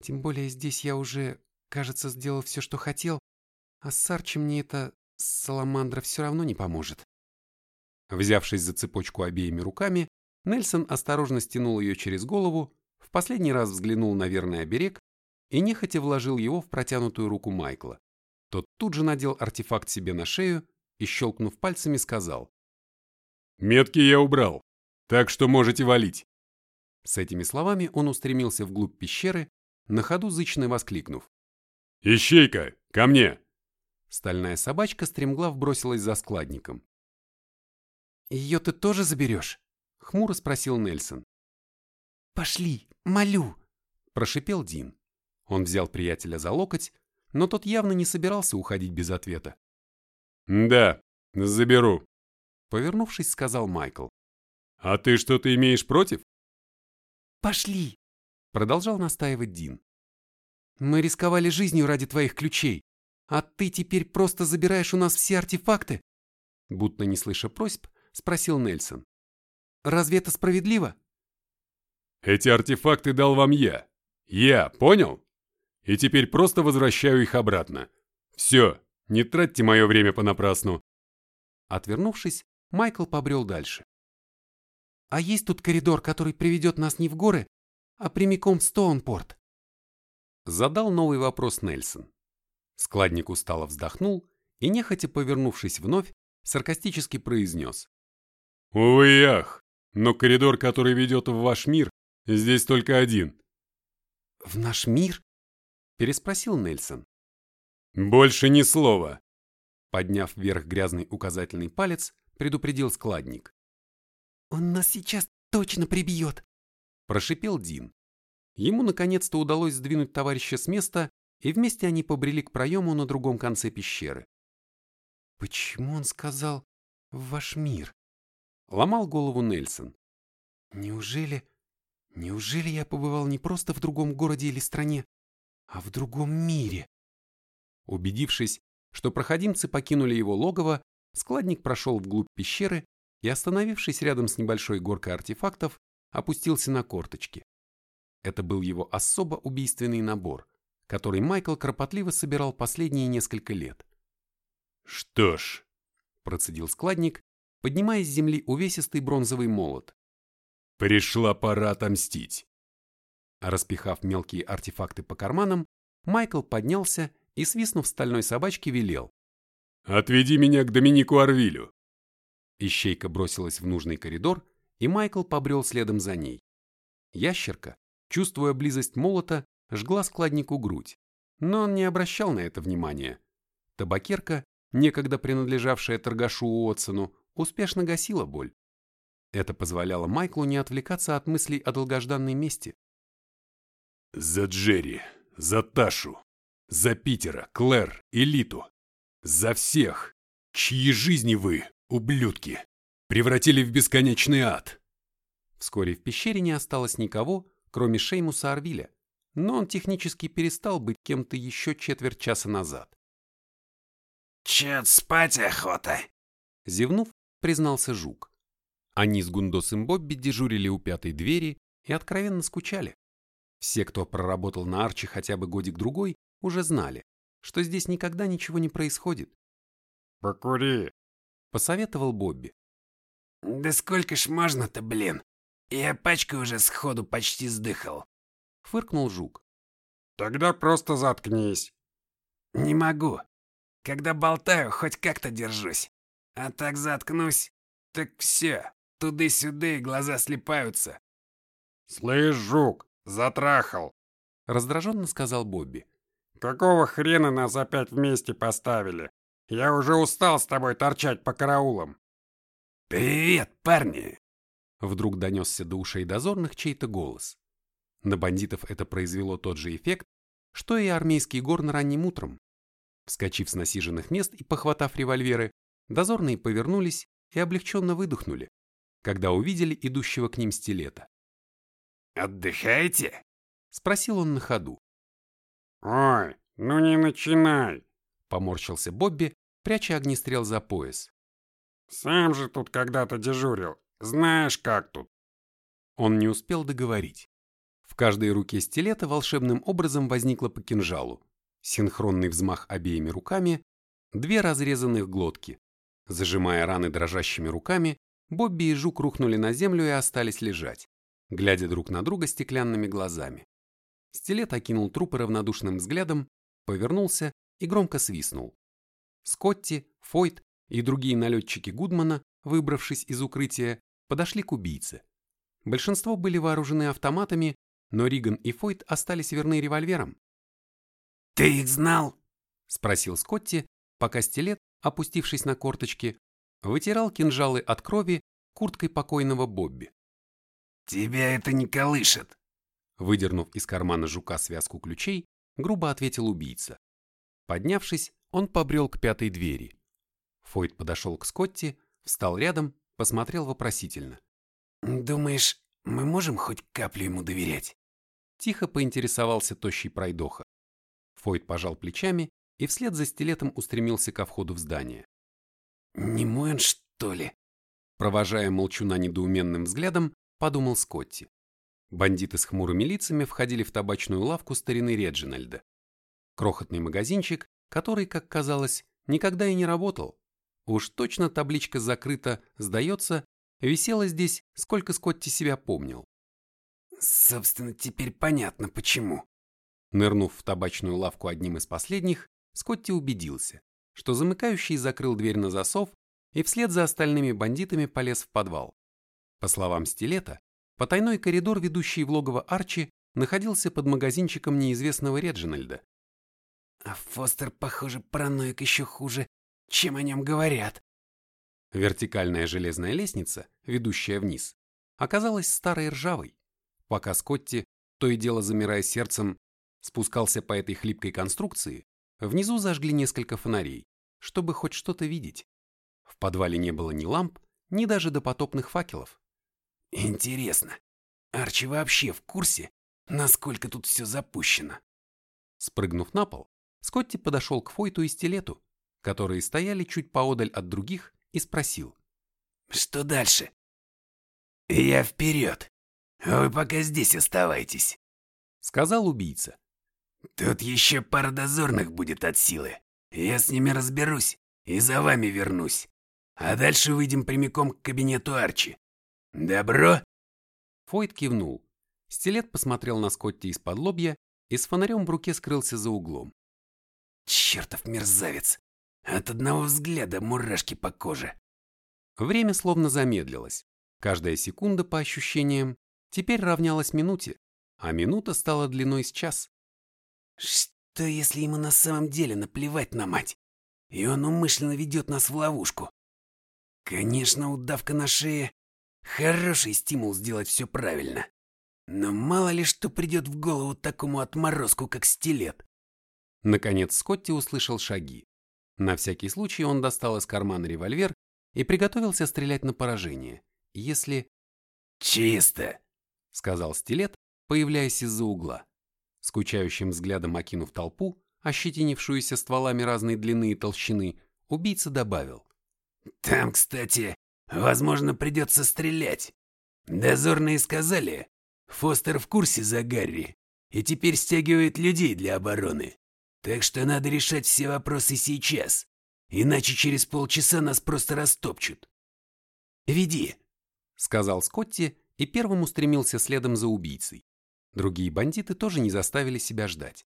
Тем более здесь я уже, кажется, сделал все, что хотел, а с Сарчи мне эта саламандра все равно не поможет. Взявшись за цепочку обеими руками, Нельсон осторожно стянул ее через голову, в последний раз взглянул на верный оберег и нехотя вложил его в протянутую руку Майкла. Тот тут же надел артефакт себе на шею и, щелкнув пальцами, сказал. «Метки я убрал, так что можете валить». С этими словами он устремился вглубь пещеры, на ходу зычно воскликнув. «Ищейка, ко мне!» Стальная собачка стремглав бросилась за складником. «Ее ты тоже заберешь?» — хмуро спросил Нельсон. «Пошли, молю!» — прошипел Дин. Он взял приятеля за локоть, но тот явно не собирался уходить без ответа. «Да, заберу», — повернувшись, сказал Майкл. «А ты что-то имеешь против?» «Пошли!» — продолжал настаивать Дин. «Мы рисковали жизнью ради твоих ключей. А ты теперь просто забираешь у нас все артефакты? Будто не слыша просьб, спросил Нельсон. Разве это справедливо? Эти артефакты дал вам я. Я, понял? И теперь просто возвращаю их обратно. Все, не тратьте мое время понапрасну. Отвернувшись, Майкл побрел дальше. А есть тут коридор, который приведет нас не в горы, а прямиком в Стоунпорт? Задал новый вопрос Нельсон. Складник устало вздохнул и, нехотя повернувшись вновь, саркастически произнес. «Увы ах, но коридор, который ведет в ваш мир, здесь только один». «В наш мир?» – переспросил Нельсон. «Больше ни слова!» Подняв вверх грязный указательный палец, предупредил складник. «Он нас сейчас точно прибьет!» – прошипел Дин. Ему наконец-то удалось сдвинуть товарища с места, и вместе они побрели к проему на другом конце пещеры. «Почему он сказал «в ваш мир»?» – ломал голову Нельсон. «Неужели... Неужели я побывал не просто в другом городе или стране, а в другом мире?» Убедившись, что проходимцы покинули его логово, складник прошел вглубь пещеры и, остановившись рядом с небольшой горкой артефактов, опустился на корточки. Это был его особо убийственный набор, который Майкл кропотливо собирал последние несколько лет. «Что ж», – процедил складник, поднимая с земли увесистый бронзовый молот. «Пришла пора отомстить». Распихав мелкие артефакты по карманам, Майкл поднялся и, свистнув стальной собачке, велел. «Отведи меня к Доминику Арвилю». Ищейка бросилась в нужный коридор, и Майкл побрел следом за ней. Ящерка, чувствуя близость молота, жгла складнику грудь, но он не обращал на это внимания. Табакерка, некогда принадлежавшая торгашу Уотсону, успешно гасила боль. Это позволяло Майклу не отвлекаться от мыслей о долгожданной мести. «За Джерри, за Ташу, за Питера, Клэр и Литу, за всех, чьи жизни вы, ублюдки, превратили в бесконечный ад!» Вскоре в пещере не осталось никого, кроме Шеймуса Арвиля, но он технически перестал быть кем-то еще четверть часа назад. «Чет спать охота!» Зевнув, признался Жук. Они с Гундосом Бобби дежурили у пятой двери и откровенно скучали. Все, кто проработал на Арчи хотя бы годик-другой, уже знали, что здесь никогда ничего не происходит. «Покури», — посоветовал Бобби. «Да сколько ж можно-то, блин? Я пачкой уже сходу почти сдыхал. Фыркнул жук. Тогда просто заткнись. Не могу. Когда болтаю, хоть как-то держусь. А так заткнусь, так все, туда-сюда и глаза слепаются. Слышь, жук, затрахал. Раздраженно сказал Бобби. Какого хрена нас опять вместе поставили? Я уже устал с тобой торчать по караулам. Привет, парни. Вдруг донесся до ушей дозорных чей-то голос. На бандитов это произвело тот же эффект, что и армейский горн ранним утром. Вскочив с насиженных мест и похватав револьверы, дозорные повернулись и облегченно выдохнули, когда увидели идущего к ним стилета. «Отдыхаете?» — спросил он на ходу. «Ой, ну не начинай!» — поморщился Бобби, пряча огнестрел за пояс. «Сам же тут когда-то дежурил. Знаешь, как тут?» Он не успел договорить. В каждой руке стилета волшебным образом возникло по кинжалу. Синхронный взмах обеими руками, две разрезанных глотки. Зажимая раны дрожащими руками, Бобби и Жук рухнули на землю и остались лежать, глядя друг на друга стеклянными глазами. Стилет окинул трупы равнодушным взглядом, повернулся и громко свистнул. Скотти, Фойт и другие налетчики Гудмана, выбравшись из укрытия, подошли к убийце. Большинство были вооружены автоматами, но Риган и Фойт остались верны револьверам. «Ты их знал?» – спросил Скотти, пока стилет, опустившись на корточки, вытирал кинжалы от крови курткой покойного Бобби. «Тебя это не колышет!» Выдернув из кармана жука связку ключей, грубо ответил убийца. Поднявшись, он побрел к пятой двери. Фойт подошел к Скотти, встал рядом, посмотрел вопросительно. «Думаешь, мы можем хоть каплю ему доверять?» Тихо поинтересовался тощий пройдоха. Фойд пожал плечами и вслед за стилетом устремился ко входу в здание. «Не мой он, что ли?» Провожая молчуна недоуменным взглядом, подумал Скотти. Бандиты с хмурыми лицами входили в табачную лавку старины Реджинальда. Крохотный магазинчик, который, как казалось, никогда и не работал. Уж точно табличка закрыта, сдается, висела здесь, сколько Скотти себя помнил. Собственно, теперь понятно, почему. Нырнув в табачную лавку одним из последних, Скотти убедился, что замыкающий закрыл дверь на засов и вслед за остальными бандитами полез в подвал. По словам Стилета, потайной коридор, ведущий в логово Арчи, находился под магазинчиком неизвестного Реджинальда. А Фостер, похоже, параноик еще хуже, чем о нем говорят. Вертикальная железная лестница, ведущая вниз, оказалась старой ржавой. Пока Скотти, то и дело замирая сердцем, спускался по этой хлипкой конструкции, внизу зажгли несколько фонарей, чтобы хоть что-то видеть. В подвале не было ни ламп, ни даже допотопных факелов. Интересно, Арчи вообще в курсе, насколько тут все запущено? Спрыгнув на пол, Скотти подошел к Фойту и Стилету, которые стояли чуть поодаль от других, и спросил. «Что дальше?» «Я вперед. Вы пока здесь оставайтесь», — сказал убийца. «Тут еще пара дозорных будет от силы. Я с ними разберусь и за вами вернусь. А дальше выйдем прямиком к кабинету Арчи. Добро?» Фойт кивнул. Стилет посмотрел на Скотти из-под лобья и с фонарем в руке скрылся за углом. «Чертов мерзавец! От одного взгляда мурашки по коже!» Время словно замедлилось. Каждая секунда, по ощущениям, теперь равнялась минуте, а минута стала длиной с час. «Что, если ему на самом деле наплевать на мать, и он умышленно ведет нас в ловушку?» Конечно, удавка на шее – хороший стимул сделать все правильно. Но мало ли что придет в голову такому отморозку, как стилет. Наконец Скотти услышал шаги. На всякий случай он достал из кармана револьвер и приготовился стрелять на поражение, если... «Чисто!» — сказал стилет, появляясь из-за угла. Скучающим взглядом окинув толпу, ощетинившуюся стволами разной длины и толщины, убийца добавил. Там, кстати, возможно, придется стрелять. Дозорные сказали, Фостер в курсе за Гарри и теперь стягивает людей для обороны. Так что надо решать все вопросы сейчас, иначе через полчаса нас просто растопчут. «Веди», — сказал Скотти и первым устремился следом за убийцей. Другие бандиты тоже не заставили себя ждать.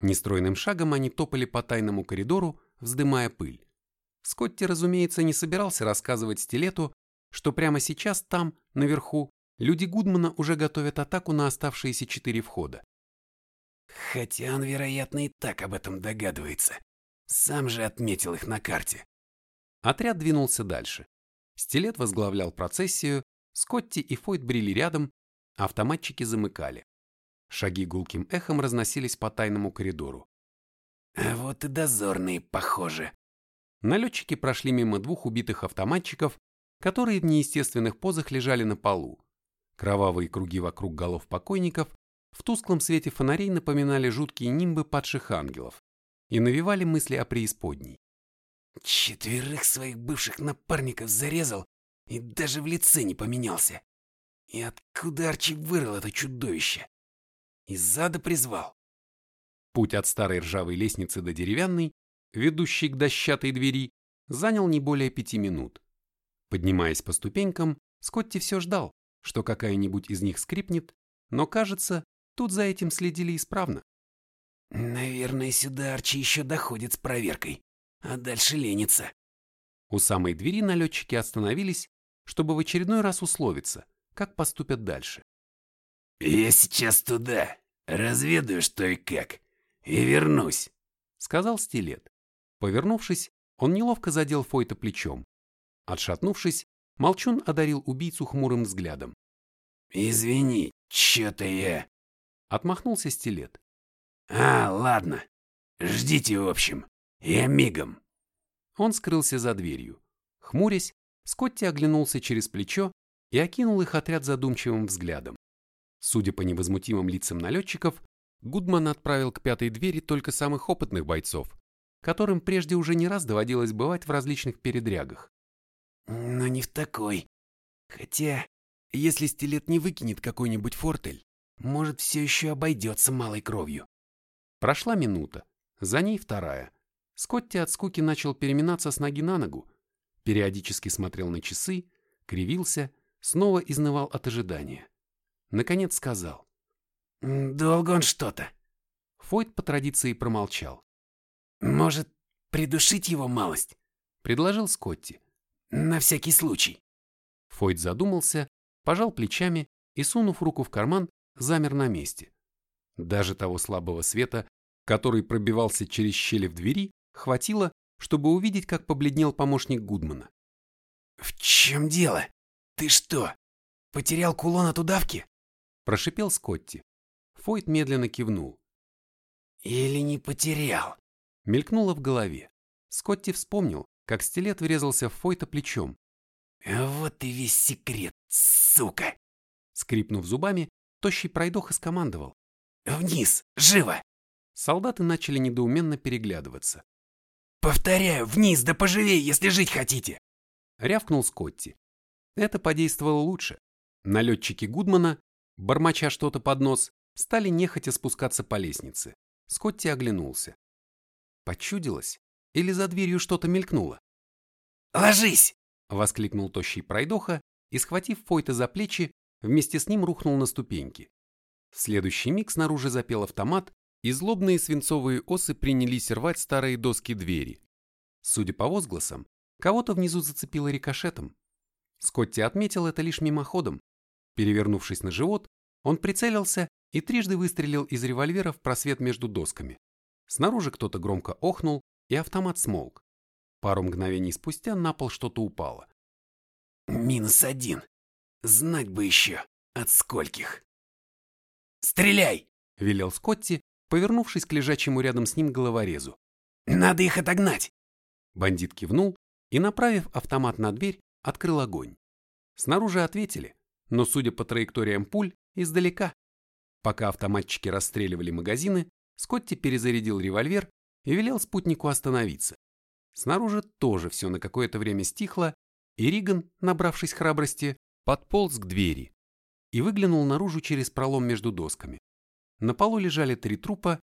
Нестройным шагом они топали по тайному коридору, вздымая пыль. Скотти, разумеется, не собирался рассказывать Стилету, что прямо сейчас там, наверху, люди Гудмана уже готовят атаку на оставшиеся четыре входа. Хотя он, вероятно, и так об этом догадывается. Сам же отметил их на карте. Отряд двинулся дальше. Стилет возглавлял процессию, Скотти и Фойт брели рядом, автоматчики замыкали. Шаги гулким эхом разносились по тайному коридору. А вот и дозорные, похоже, налетчики прошли мимо двух убитых автоматчиков, которые в неестественных позах лежали на полу. Кровавые круги вокруг голов покойников в тусклом свете фонарей напоминали жуткие нимбы падших ангелов и навевали мысли о преисподней. Четверых своих бывших напарников зарезал и даже в лице не поменялся. И откуда Арчи вырыл это чудовище? Из зада призвал. Путь от старой ржавой лестницы до деревянной ведущий к дощатой двери, занял не более пяти минут. Поднимаясь по ступенькам, Скотти все ждал, что какая-нибудь из них скрипнет, но, кажется, тут за этим следили исправно. «Наверное, сюда Арчи еще доходит с проверкой, а дальше ленится». У самой двери налетчики остановились, чтобы в очередной раз условиться, как поступят дальше. «Я сейчас туда, разведаю, что и как, и вернусь», — сказал Стилет. Повернувшись, он неловко задел Фойта плечом. Отшатнувшись, Молчун одарил убийцу хмурым взглядом. «Извини, чё-то я...» Отмахнулся стилет. «А, ладно. Ждите, в общем. Я мигом». Он скрылся за дверью. Хмурясь, Скотти оглянулся через плечо и окинул их отряд задумчивым взглядом. Судя по невозмутимым лицам налетчиков, Гудман отправил к пятой двери только самых опытных бойцов, которым прежде уже не раз доводилось бывать в различных передрягах. Но не в такой. Хотя, если стилет не выкинет какой-нибудь фортель, может, все еще обойдется малой кровью. Прошла минута, за ней вторая. Скотти от скуки начал переминаться с ноги на ногу, периодически смотрел на часы, кривился, снова изнывал от ожидания. Наконец сказал. «Долго он что-то». Фойд по традиции промолчал. «Может, придушить его малость?» — предложил Скотти. «На всякий случай». Фойд задумался, пожал плечами и, сунув руку в карман, замер на месте. Даже того слабого света, который пробивался через щели в двери, хватило, чтобы увидеть, как побледнел помощник Гудмана. «В чем дело? Ты что, потерял кулон от удавки?» Прошипел Скотти. Фойд медленно кивнул. «Или не потерял?» Мелькнуло в голове. Скотти вспомнил, как стилет врезался в Фойта плечом. «Вот и весь секрет, сука!» Скрипнув зубами, тощий пройдох и скомандовал. «Вниз! Живо!» Солдаты начали недоуменно переглядываться. «Повторяю, вниз, да поживее, если жить хотите!» Рявкнул Скотти. Это подействовало лучше. Налетчики Гудмана, бормоча что-то под нос, стали нехотя спускаться по лестнице. Скотти оглянулся. Почудилось? Или за дверью что-то мелькнуло? «Ложись!» — воскликнул тощий пройдоха и, схватив Фойта за плечи, вместе с ним рухнул на ступеньки. В следующий миг снаружи запел автомат, и злобные свинцовые осы принялись рвать старые доски двери. Судя по возгласам, кого-то внизу зацепило рикошетом. Скотти отметил это лишь мимоходом. Перевернувшись на живот, он прицелился и трижды выстрелил из револьвера в просвет между досками. Снаружи кто-то громко охнул, и автомат смолк. Пару мгновений спустя на пол что-то упало. «Минус один. Знать бы еще, от скольких». «Стреляй!» — велел Скотти, повернувшись к лежачему рядом с ним головорезу. «Надо их отогнать!» Бандит кивнул и, направив автомат на дверь, открыл огонь. Снаружи ответили, но, судя по траекториям пуль, издалека. Пока автоматчики расстреливали магазины, Скотти перезарядил револьвер и велел спутнику остановиться. Снаружи тоже все на какое-то время стихло, и Риган, набравшись храбрости, подполз к двери и выглянул наружу через пролом между досками. На полу лежали три трупа,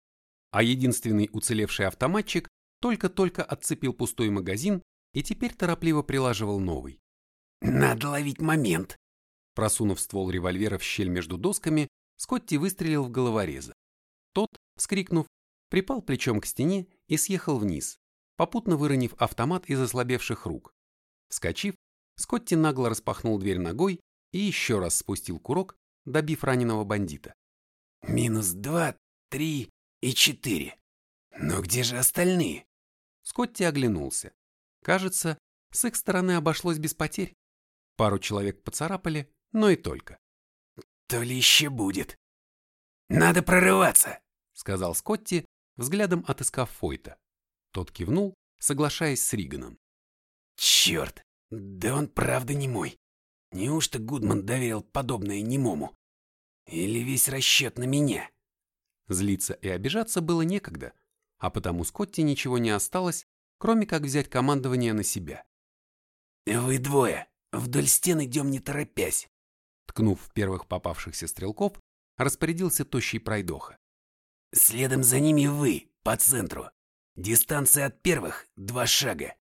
а единственный уцелевший автоматчик только-только отцепил пустой магазин и теперь торопливо прилаживал новый. «Надо ловить момент!» Просунув ствол револьвера в щель между досками, Скотти выстрелил в головореза. Тот, вскрикнув, припал плечом к стене и съехал вниз, попутно выронив автомат из ослабевших рук. Вскочив, Скотти нагло распахнул дверь ногой и еще раз спустил курок, добив раненого бандита. «Минус два, три и четыре. Но где же остальные?» Скотти оглянулся. Кажется, с их стороны обошлось без потерь. Пару человек поцарапали, но и только. «То ли еще будет. Надо прорываться!» сказал Скотти, взглядом отыскав Фойта. Тот кивнул, соглашаясь с Риганом. «Черт, да он правда не мой. Неужто Гудман доверил подобное немому? Или весь расчет на меня?» Злиться и обижаться было некогда, а потому Скотти ничего не осталось, кроме как взять командование на себя. «Вы двое, вдоль стен идем не торопясь», ткнув в первых попавшихся стрелков, распорядился тощий пройдоха. Следом за ними вы, по центру. Дистанция от первых – два шага.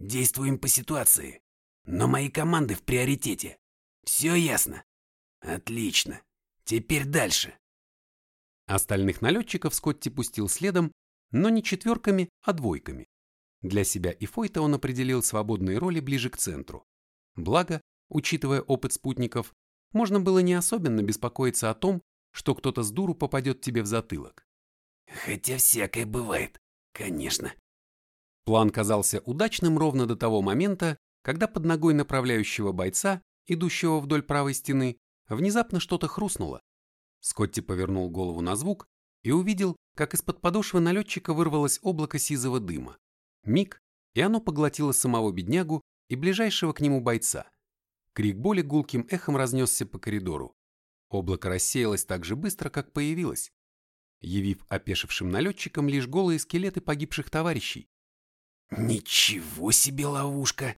Действуем по ситуации. Но мои команды в приоритете. Все ясно? Отлично. Теперь дальше. Остальных налетчиков Скотти пустил следом, но не четверками, а двойками. Для себя и Фойта он определил свободные роли ближе к центру. Благо, учитывая опыт спутников, можно было не особенно беспокоиться о том, что кто-то с дуру попадет тебе в затылок. Хотя всякое бывает, конечно. План казался удачным ровно до того момента, когда под ногой направляющего бойца, идущего вдоль правой стены, внезапно что-то хрустнуло. Скотти повернул голову на звук и увидел, как из-под подошвы налетчика вырвалось облако сизого дыма. Миг, и оно поглотило самого беднягу и ближайшего к нему бойца. Крик боли гулким эхом разнесся по коридору. Облако рассеялось так же быстро, как появилось, явив опешившим налетчикам лишь голые скелеты погибших товарищей, Ничего себе ловушка!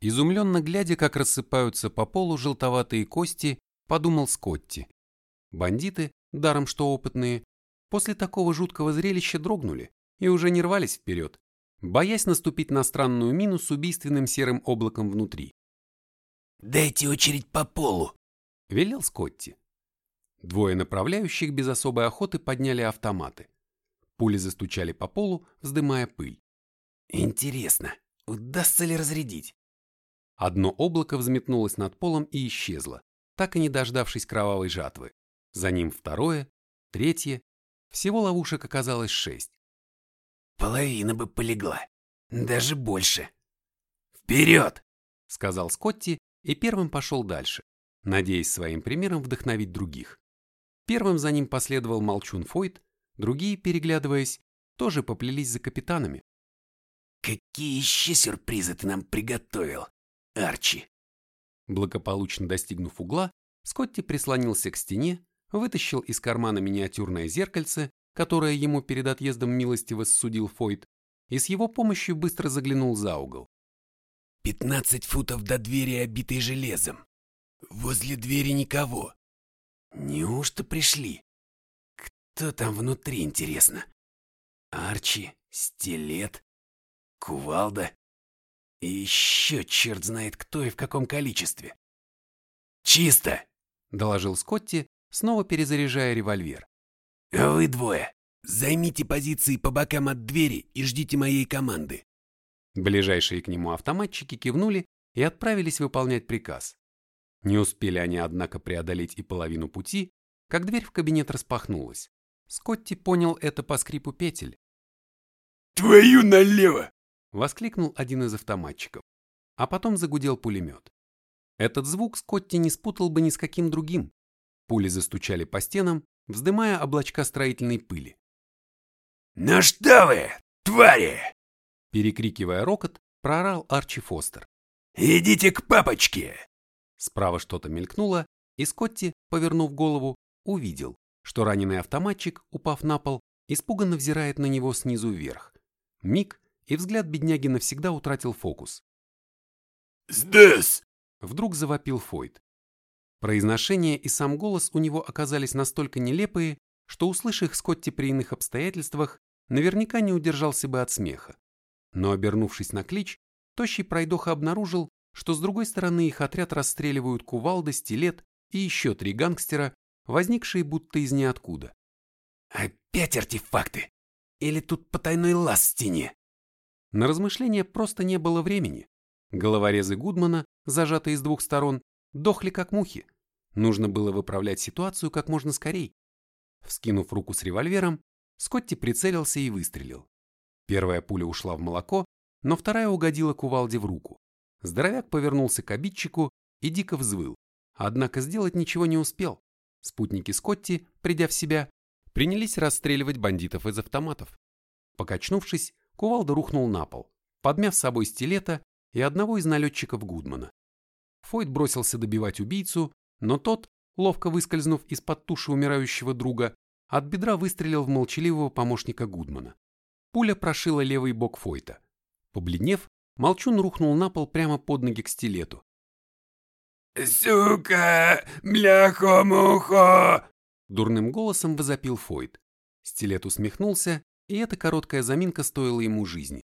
Изумленно глядя, как рассыпаются по полу желтоватые кости, подумал Скотти. Бандиты, даром что опытные, после такого жуткого зрелища дрогнули и уже не рвались вперед, боясь наступить на странную мину с убийственным серым облаком внутри. «Дайте очередь по полу!» – велел Скотти. Двое направляющих без особой охоты подняли автоматы. Пули застучали по полу, вздымая пыль. «Интересно, удастся ли разрядить?» Одно облако взметнулось над полом и исчезло, так и не дождавшись кровавой жатвы. За ним второе, третье. Всего ловушек оказалось шесть. Половина бы полегла. Даже больше. «Вперед!» — сказал Скотти и первым пошел дальше, надеясь своим примером вдохновить других. Первым за ним последовал Молчун Фойт, другие, переглядываясь, тоже поплелись за капитанами. «Какие еще сюрпризы ты нам приготовил, Арчи?» Благополучно достигнув угла, Скотти прислонился к стене, вытащил из кармана миниатюрное зеркальце которое ему перед отъездом милостиво судил Фойд, и с его помощью быстро заглянул за угол. «Пятнадцать футов до двери, обитой железом. Возле двери никого. Неужто пришли? Кто там внутри, интересно? Арчи, стилет, кувалда и еще черт знает кто и в каком количестве. «Чисто!» — доложил Скотти, снова перезаряжая револьвер. Вы двое, займите позиции по бокам от двери и ждите моей команды. Ближайшие к нему автоматчики кивнули и отправились выполнять приказ. Не успели они, однако, преодолеть и половину пути, как дверь в кабинет распахнулась. Скотти понял это по скрипу петель. «Твою налево!» — воскликнул один из автоматчиков, а потом загудел пулемет. Этот звук Скотти не спутал бы ни с каким другим. Пули застучали по стенам, вздымая облачка строительной пыли. «Ну что вы, твари!» Перекрикивая рокот, проорал Арчи Фостер. «Идите к папочке!» Справа что-то мелькнуло, и Скотти, повернув голову, увидел, что раненый автоматчик, упав на пол, испуганно взирает на него снизу вверх. Миг, и взгляд бедняги навсегда утратил фокус. «Здесь!» Вдруг завопил Фойд. Произношение и сам голос у него оказались настолько нелепые, что, услышав Скотти при иных обстоятельствах, наверняка не удержался бы от смеха. Но, обернувшись на клич, тощий пройдоха обнаружил, что с другой стороны их отряд расстреливают кувалда, стилет и еще три гангстера, возникшие будто из ниоткуда. «Опять артефакты! Или тут потайной лаз в стене?» На размышления просто не было времени. Головорезы Гудмана, зажатые с двух сторон, дохли как мухи. Нужно было выправлять ситуацию как можно скорей. Вскинув руку с револьвером, Скотти прицелился и выстрелил. Первая пуля ушла в молоко, но вторая угодила кувалде в руку. Здоровяк повернулся к обидчику и дико взвыл, однако сделать ничего не успел. Спутники Скотти, придя в себя, принялись расстреливать бандитов из автоматов. Покачнувшись, кувалда рухнул на пол, подмяв с собой стилета и одного из налетчиков Гудмана. Фойд бросился добивать убийцу, но тот, ловко выскользнув из-под туши умирающего друга, от бедра выстрелил в молчаливого помощника Гудмана. Пуля прошила левый бок Фойта. Побледнев, Молчун рухнул на пол прямо под ноги к стилету. «Сука! Бляхо-мухо!» Дурным голосом возопил Фойт. Стилет усмехнулся, и эта короткая заминка стоила ему жизни.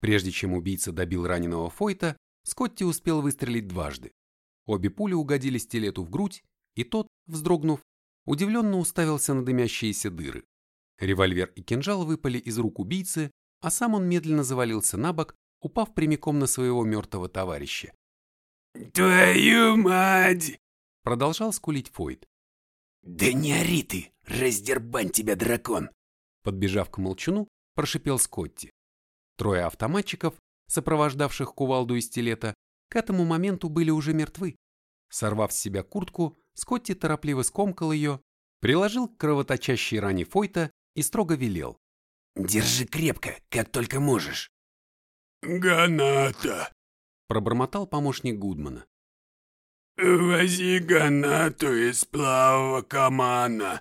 Прежде чем убийца добил раненого Фойта, Скотти успел выстрелить дважды. Обе пули угодили стилету в грудь, и тот, вздрогнув, удивленно уставился на дымящиеся дыры. Револьвер и кинжал выпали из рук убийцы, а сам он медленно завалился на бок, упав прямиком на своего мертвого товарища. «Твою мать!» — продолжал скулить Фойд. «Да не ори ты, раздербань тебя, дракон!» Подбежав к молчуну, прошипел Скотти. Трое автоматчиков сопровождавших кувалду и стилета, к этому моменту были уже мертвы. Сорвав с себя куртку, Скотти торопливо скомкал ее, приложил к кровоточащей ране Фойта и строго велел. «Держи крепко, как только можешь». «Ганата», — пробормотал помощник Гудмана. «Вози ганату из плавого камана.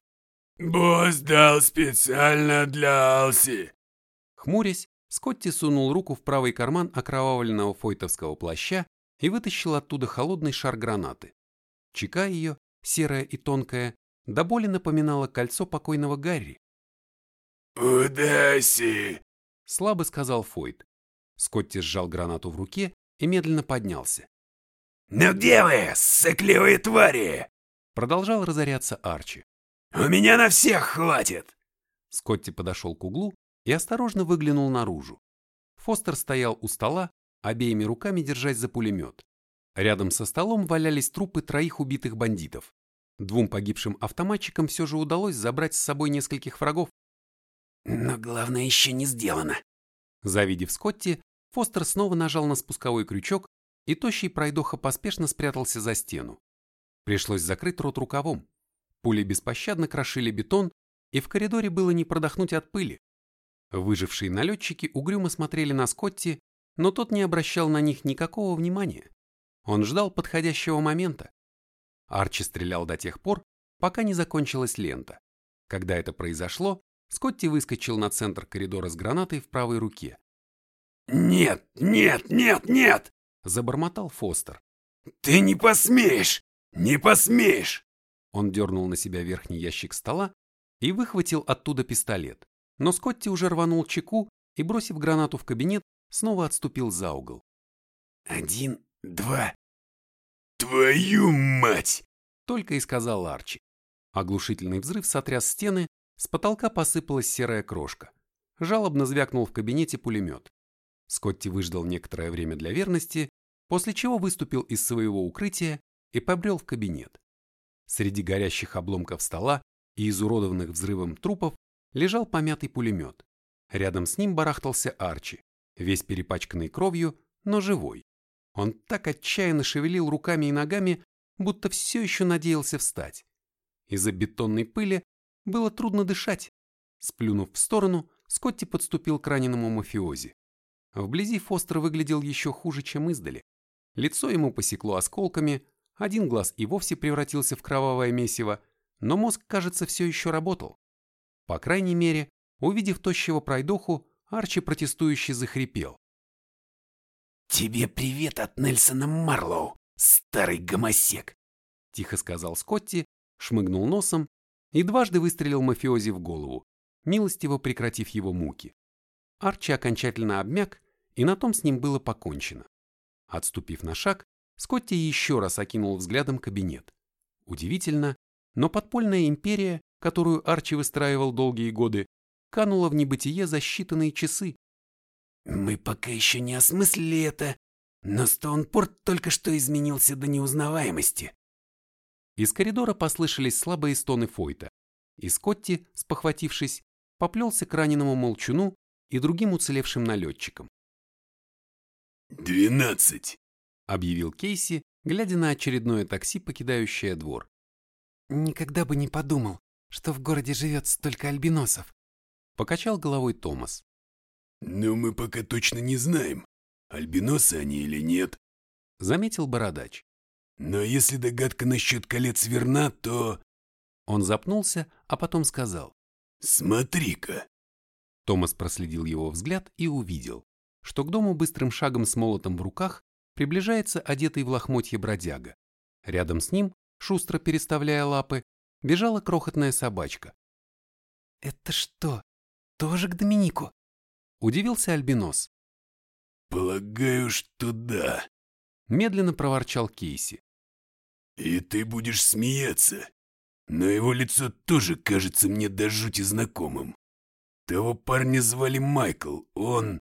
Босс дал специально для Алси». Хмурясь, Скотти сунул руку в правый карман окровавленного фойтовского плаща и вытащил оттуда холодный шар гранаты. Чека ее, серая и тонкая, до боли напоминала кольцо покойного Гарри. «Удачи!» — слабо сказал Фойт. Скотти сжал гранату в руке и медленно поднялся. «Ну где вы, сыкливые твари?» Продолжал разоряться Арчи. «У меня на всех хватит!» Скотти подошел к углу и осторожно выглянул наружу. Фостер стоял у стола, обеими руками держась за пулемет. Рядом со столом валялись трупы троих убитых бандитов. Двум погибшим автоматчикам все же удалось забрать с собой нескольких врагов. Но главное еще не сделано. Завидев Скотти, Фостер снова нажал на спусковой крючок, и тощий пройдоха поспешно спрятался за стену. Пришлось закрыть рот рукавом. Пули беспощадно крошили бетон, и в коридоре было не продохнуть от пыли. Выжившие налетчики угрюмо смотрели на Скотти, но тот не обращал на них никакого внимания. Он ждал подходящего момента. Арчи стрелял до тех пор, пока не закончилась лента. Когда это произошло, Скотти выскочил на центр коридора с гранатой в правой руке. «Нет, нет, нет, нет!» – забормотал Фостер. «Ты не посмеешь! Не посмеешь!» Он дернул на себя верхний ящик стола и выхватил оттуда пистолет. Но Скотти уже рванул чеку и, бросив гранату в кабинет, снова отступил за угол. «Один, два...» «Твою мать!» – только и сказал Арчи. Оглушительный взрыв сотряс стены, с потолка посыпалась серая крошка. Жалобно звякнул в кабинете пулемет. Скотти выждал некоторое время для верности, после чего выступил из своего укрытия и побрел в кабинет. Среди горящих обломков стола и изуродованных взрывом трупов лежал помятый пулемет. Рядом с ним барахтался Арчи, весь перепачканный кровью, но живой. Он так отчаянно шевелил руками и ногами, будто все еще надеялся встать. Из-за бетонной пыли было трудно дышать. Сплюнув в сторону, Скотти подступил к раненому мафиози. Вблизи Фостер выглядел еще хуже, чем издали. Лицо ему посекло осколками, один глаз и вовсе превратился в кровавое месиво, но мозг, кажется, все еще работал. По крайней мере, увидев тощего пройдоху, Арчи протестующе захрипел. «Тебе привет от Нельсона Марлоу, старый гомосек!» Тихо сказал Скотти, шмыгнул носом и дважды выстрелил мафиози в голову, милостиво прекратив его муки. Арчи окончательно обмяк, и на том с ним было покончено. Отступив на шаг, Скотти еще раз окинул взглядом кабинет. Удивительно, но подпольная империя, которую Арчи выстраивал долгие годы, канула в небытие за считанные часы. Мы пока еще не осмыслили это, но Стоунпорт только что изменился до неузнаваемости. Из коридора послышались слабые стоны Фойта, и Скотти, спохватившись, поплелся к раненому молчуну и другим уцелевшим налетчикам. «Двенадцать!» — объявил Кейси, глядя на очередное такси, покидающее двор. «Никогда бы не подумал, что в городе живет столько альбиносов», — покачал головой Томас. «Но мы пока точно не знаем, альбиносы они или нет», — заметил Бородач. «Но если догадка насчет колец верна, то...» Он запнулся, а потом сказал. «Смотри-ка!» Томас проследил его взгляд и увидел, что к дому быстрым шагом с молотом в руках приближается одетый в лохмотье бродяга. Рядом с ним, шустро переставляя лапы, бежала крохотная собачка. «Это что, тоже к Доминику?» – удивился Альбинос. «Полагаю, что да», – медленно проворчал Кейси. «И ты будешь смеяться, но его лицо тоже кажется мне до жути знакомым. Того парня звали Майкл, он...»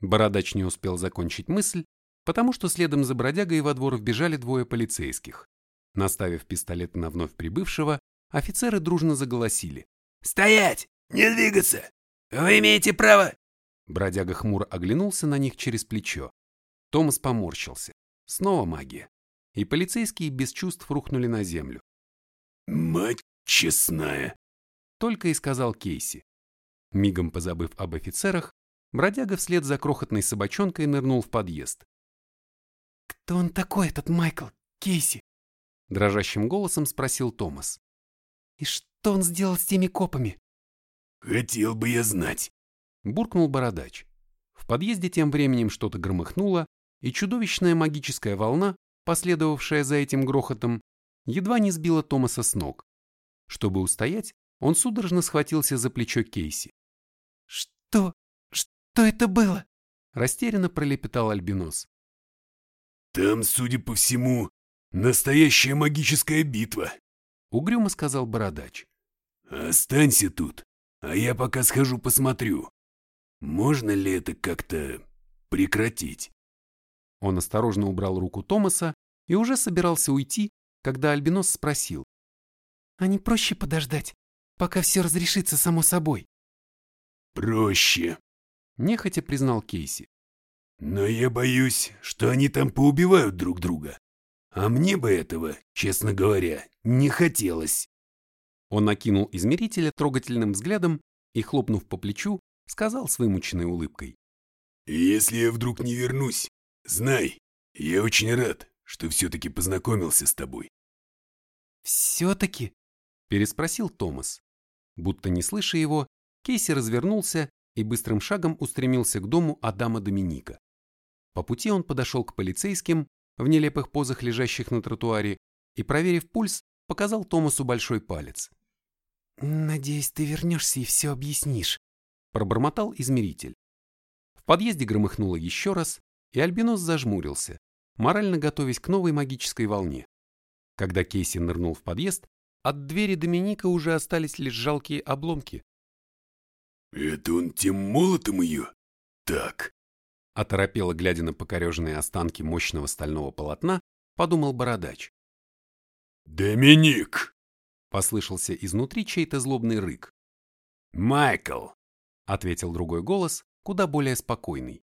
Бородач не успел закончить мысль, потому что следом за бродягой во двор вбежали двое полицейских. Наставив пистолет на вновь прибывшего, офицеры дружно заголосили. «Стоять! Не двигаться! Вы имеете право!» Бродяга хмуро оглянулся на них через плечо. Томас поморщился. Снова магия. И полицейские без чувств рухнули на землю. «Мать честная!» Только и сказал Кейси. Мигом позабыв об офицерах, бродяга вслед за крохотной собачонкой нырнул в подъезд. «Кто он такой, этот Майкл Кейси?» Дрожащим голосом спросил Томас. «И что он сделал с теми копами?» «Хотел бы я знать», — буркнул бородач. подъезде тем временем что-то громыхнуло, и чудовищная магическая волна, последовавшая за этим грохотом, едва не сбила Томаса с ног. Чтобы устоять, он судорожно схватился за плечо Кейси. «Что? Что это было?» Растерянно пролепетал Альбинос. «Там, судя по всему, настоящая магическая битва», — угрюмо сказал Бородач. «Останься тут, а я пока схожу посмотрю. Можно ли это как-то прекратить?» Он осторожно убрал руку Томаса и уже собирался уйти, когда Альбинос спросил. «А не проще подождать, пока все разрешится само собой?» «Проще», — нехотя признал Кейси. «Но я боюсь, что они там поубивают друг друга. А мне бы этого, честно говоря, не хотелось». Он накинул измерителя трогательным взглядом и, хлопнув по плечу, сказал с вымученной улыбкой. «Если я вдруг не вернусь, знай, я очень рад, что все-таки познакомился с тобой». «Все-таки?» – переспросил Томас. Будто не слыша его, Кейси развернулся и быстрым шагом устремился к дому Адама Доминика. По пути он подошел к полицейским, в нелепых позах лежащих на тротуаре, и, проверив пульс, показал Томасу большой палец. «Надеюсь, ты вернешься и все объяснишь», – пробормотал измеритель. В подъезде громыхнуло еще раз, и Альбинос зажмурился, морально готовясь к новой магической волне. Когда Кейси нырнул в подъезд, от двери Доминика уже остались лишь жалкие обломки. «Это он тем молотом ее? Так». Оторопело, глядя на покореженные останки мощного стального полотна, подумал бородач. «Доминик!» — послышался изнутри чей-то злобный рык. «Майкл!» — ответил другой голос, куда более спокойный.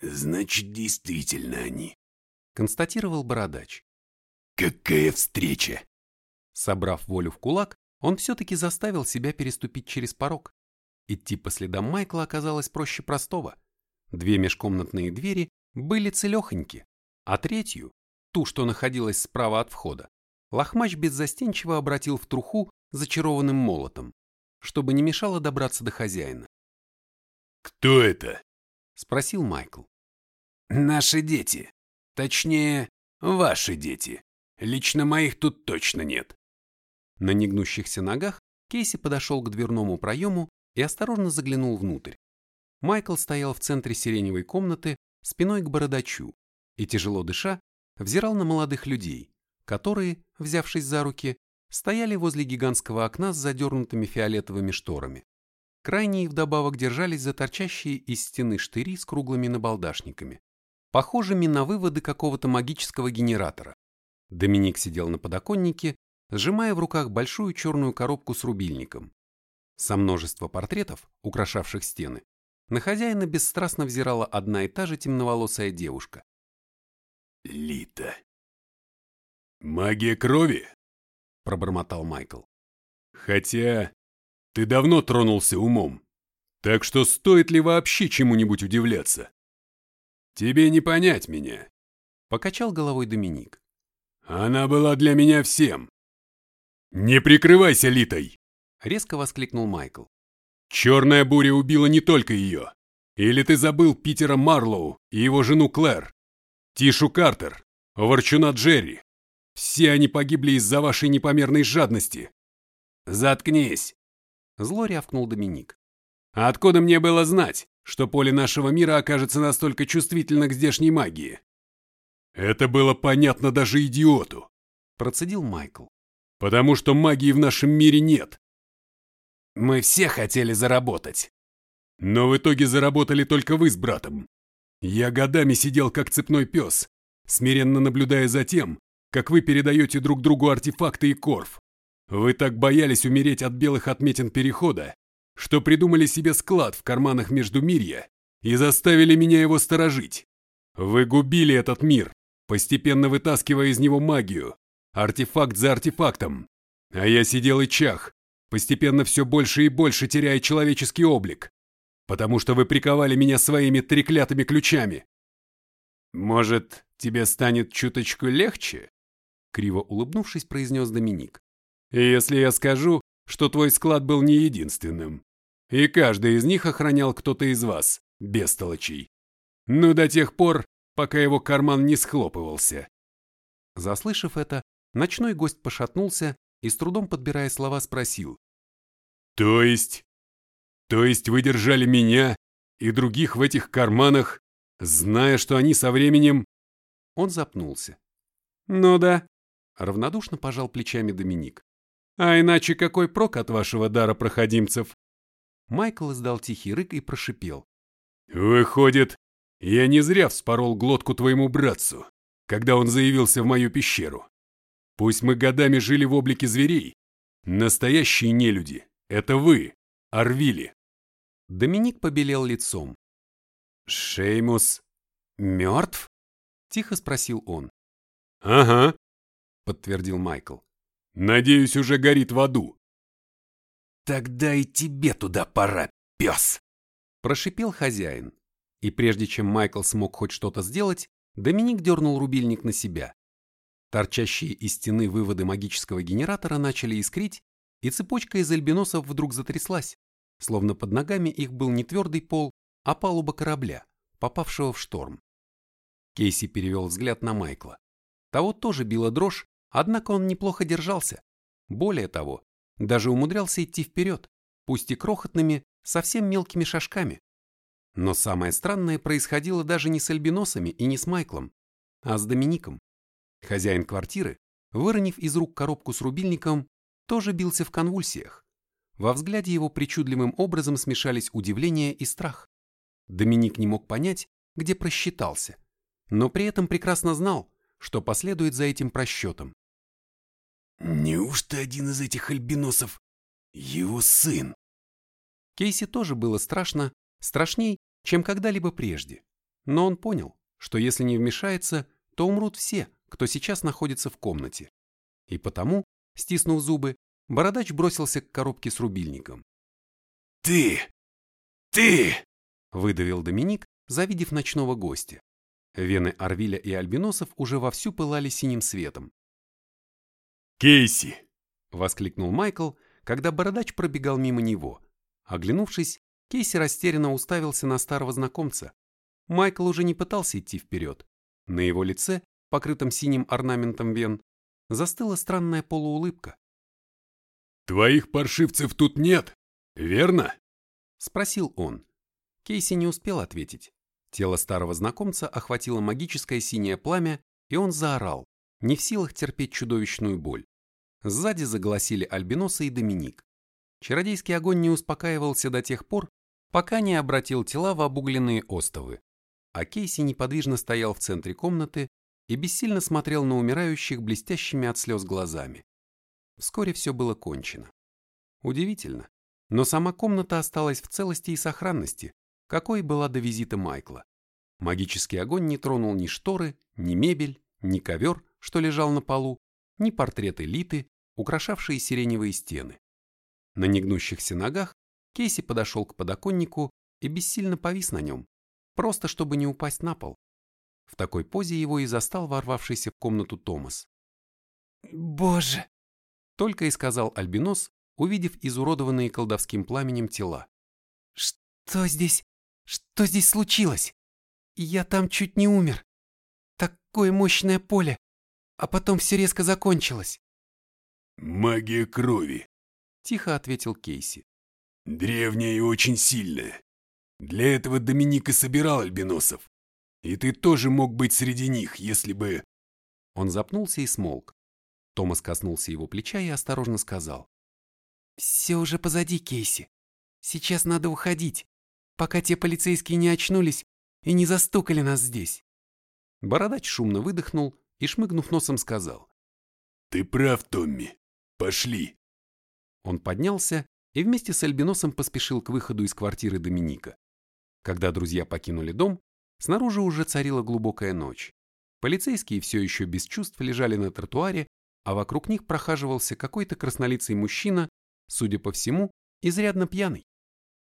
«Значит, действительно они», — констатировал бородач. «Какая встреча!» Собрав волю в кулак, он все-таки заставил себя переступить через порог. Идти по следам Майкла оказалось проще простого. Две межкомнатные двери были целехоньки, а третью, ту, что находилась справа от входа, Лохмач беззастенчиво обратил в труху зачарованным молотом, чтобы не мешало добраться до хозяина. «Кто это?» – спросил Майкл. «Наши дети. Точнее, ваши дети. Лично моих тут точно нет». На негнущихся ногах Кейси подошел к дверному проему и осторожно заглянул внутрь. Майкл стоял в центре сиреневой комнаты спиной к бородачу и, тяжело дыша, взирал на молодых людей, которые, взявшись за руки, стояли возле гигантского окна с задернутыми фиолетовыми шторами. Крайние вдобавок держались за торчащие из стены штыри с круглыми набалдашниками, похожими на выводы какого-то магического генератора. Доминик сидел на подоконнике, сжимая в руках большую черную коробку с рубильником. Со множества портретов, украшавших стены, на хозяина бесстрастно взирала одна и та же темноволосая девушка. «Лита». «Магия крови?» – пробормотал Майкл. «Хотя ты давно тронулся умом, так что стоит ли вообще чему-нибудь удивляться?» «Тебе не понять меня», – покачал головой Доминик. «Она была для меня всем». «Не прикрывайся Литой!» Резко воскликнул Майкл. Черная буря убила не только ее. Или ты забыл Питера Марлоу и его жену Клэр, Тишу Картер, Ворчуна Джерри. Все они погибли из-за вашей непомерной жадности. Заткнись. Зло рявкнул Доминик. А откуда мне было знать, что поле нашего мира окажется настолько чувствительно к здешней магии? Это было понятно даже идиоту, процедил Майкл. Потому что магии в нашем мире нет. Мы все хотели заработать. Но в итоге заработали только вы с братом. Я годами сидел как цепной пес, смиренно наблюдая за тем, как вы передаете друг другу артефакты и корф. Вы так боялись умереть от белых отметин перехода, что придумали себе склад в карманах Междумирья и заставили меня его сторожить. Вы губили этот мир, постепенно вытаскивая из него магию, артефакт за артефактом. А я сидел и чах, постепенно все больше и больше теряя человеческий облик, потому что вы приковали меня своими треклятыми ключами. Может, тебе станет чуточку легче? Криво улыбнувшись, произнес Доминик. Если я скажу, что твой склад был не единственным, и каждый из них охранял кто-то из вас, бестолочей. Ну, до тех пор, пока его карман не схлопывался. Заслышав это, ночной гость пошатнулся и, с трудом подбирая слова, спросил. «То есть? То есть вы держали меня и других в этих карманах, зная, что они со временем...» Он запнулся. «Ну да», — равнодушно пожал плечами Доминик. «А иначе какой прок от вашего дара проходимцев?» Майкл издал тихий рык и прошипел. «Выходит, я не зря вспорол глотку твоему братцу, когда он заявился в мою пещеру. Пусть мы годами жили в облике зверей, настоящие нелюди — это вы, Арвили». Доминик побелел лицом. «Шеймус мертв?» — тихо спросил он. «Ага», — подтвердил Майкл. «Надеюсь, уже горит в аду». «Тогда и тебе туда пора, пес!» — прошипел хозяин. И прежде чем Майкл смог хоть что-то сделать, Доминик дернул рубильник на себя. Торчащие из стены выводы магического генератора начали искрить, и цепочка из альбиносов вдруг затряслась, словно под ногами их был не твердый пол, а палуба корабля, попавшего в шторм. Кейси перевел взгляд на Майкла. Того тоже била дрожь, однако он неплохо держался. Более того, даже умудрялся идти вперед, пусть и крохотными, совсем мелкими шажками. Но самое странное происходило даже не с альбиносами и не с Майклом, а с Домиником. Хозяин квартиры, выронив из рук коробку с рубильником, тоже бился в конвульсиях. Во взгляде его причудливым образом смешались удивление и страх. Доминик не мог понять, где просчитался, но при этом прекрасно знал, что последует за этим просчетом. «Неужто один из этих альбиносов его сын?» Кейси тоже было страшно, страшней, чем когда-либо прежде. Но он понял, что если не вмешается, то умрут все, кто сейчас находится в комнате. И потому, стиснув зубы, бородач бросился к коробке с рубильником. «Ты! Ты!» – выдавил Доминик, завидев ночного гостя. Вены Арвиля и Альбиносов уже вовсю пылали синим светом. «Кейси!» – воскликнул Майкл, когда бородач пробегал мимо него. Оглянувшись, Кейси растерянно уставился на старого знакомца. Майкл уже не пытался идти вперед. На его лице, покрытом синим орнаментом вен, застыла странная полуулыбка. «Твоих паршивцев тут нет, верно?» – спросил он. Кейси не успел ответить. Тело старого знакомца охватило магическое синее пламя, и он заорал, не в силах терпеть чудовищную боль. Сзади заголосили Альбиноса и Доминик. Чародейский огонь не успокаивался до тех пор, пока не обратил тела в обугленные остовы. А Кейси неподвижно стоял в центре комнаты и бессильно смотрел на умирающих блестящими от слез глазами. Вскоре все было кончено. Удивительно, но сама комната осталась в целости и сохранности, какой была до визита Майкла. Магический огонь не тронул ни шторы, ни мебель, ни ковер, что лежал на полу, ни портреты Литы, украшавшие сиреневые стены. На негнущихся ногах Кейси подошел к подоконнику и бессильно повис на нем, просто чтобы не упасть на пол. В такой позе его и застал ворвавшийся в комнату Томас. «Боже!» Только и сказал Альбинос, увидев изуродованные колдовским пламенем тела. «Что здесь? Что здесь случилось? Я там чуть не умер. Такое мощное поле, а потом все резко закончилось». «Магия крови», — тихо ответил Кейси. Древняя и очень сильная. Для этого Доминик и собирал альбиносов. И ты тоже мог быть среди них, если бы...» Он запнулся и смолк. Томас коснулся его плеча и осторожно сказал. «Все уже позади, Кейси. Сейчас надо уходить, пока те полицейские не очнулись и не застукали нас здесь». Бородач шумно выдохнул и, шмыгнув носом, сказал. «Ты прав, Томми. Пошли». Он поднялся и вместе с Альбиносом поспешил к выходу из квартиры Доминика. Когда друзья покинули дом, снаружи уже царила глубокая ночь. Полицейские все еще без чувств лежали на тротуаре, а вокруг них прохаживался какой-то краснолицый мужчина, судя по всему, изрядно пьяный.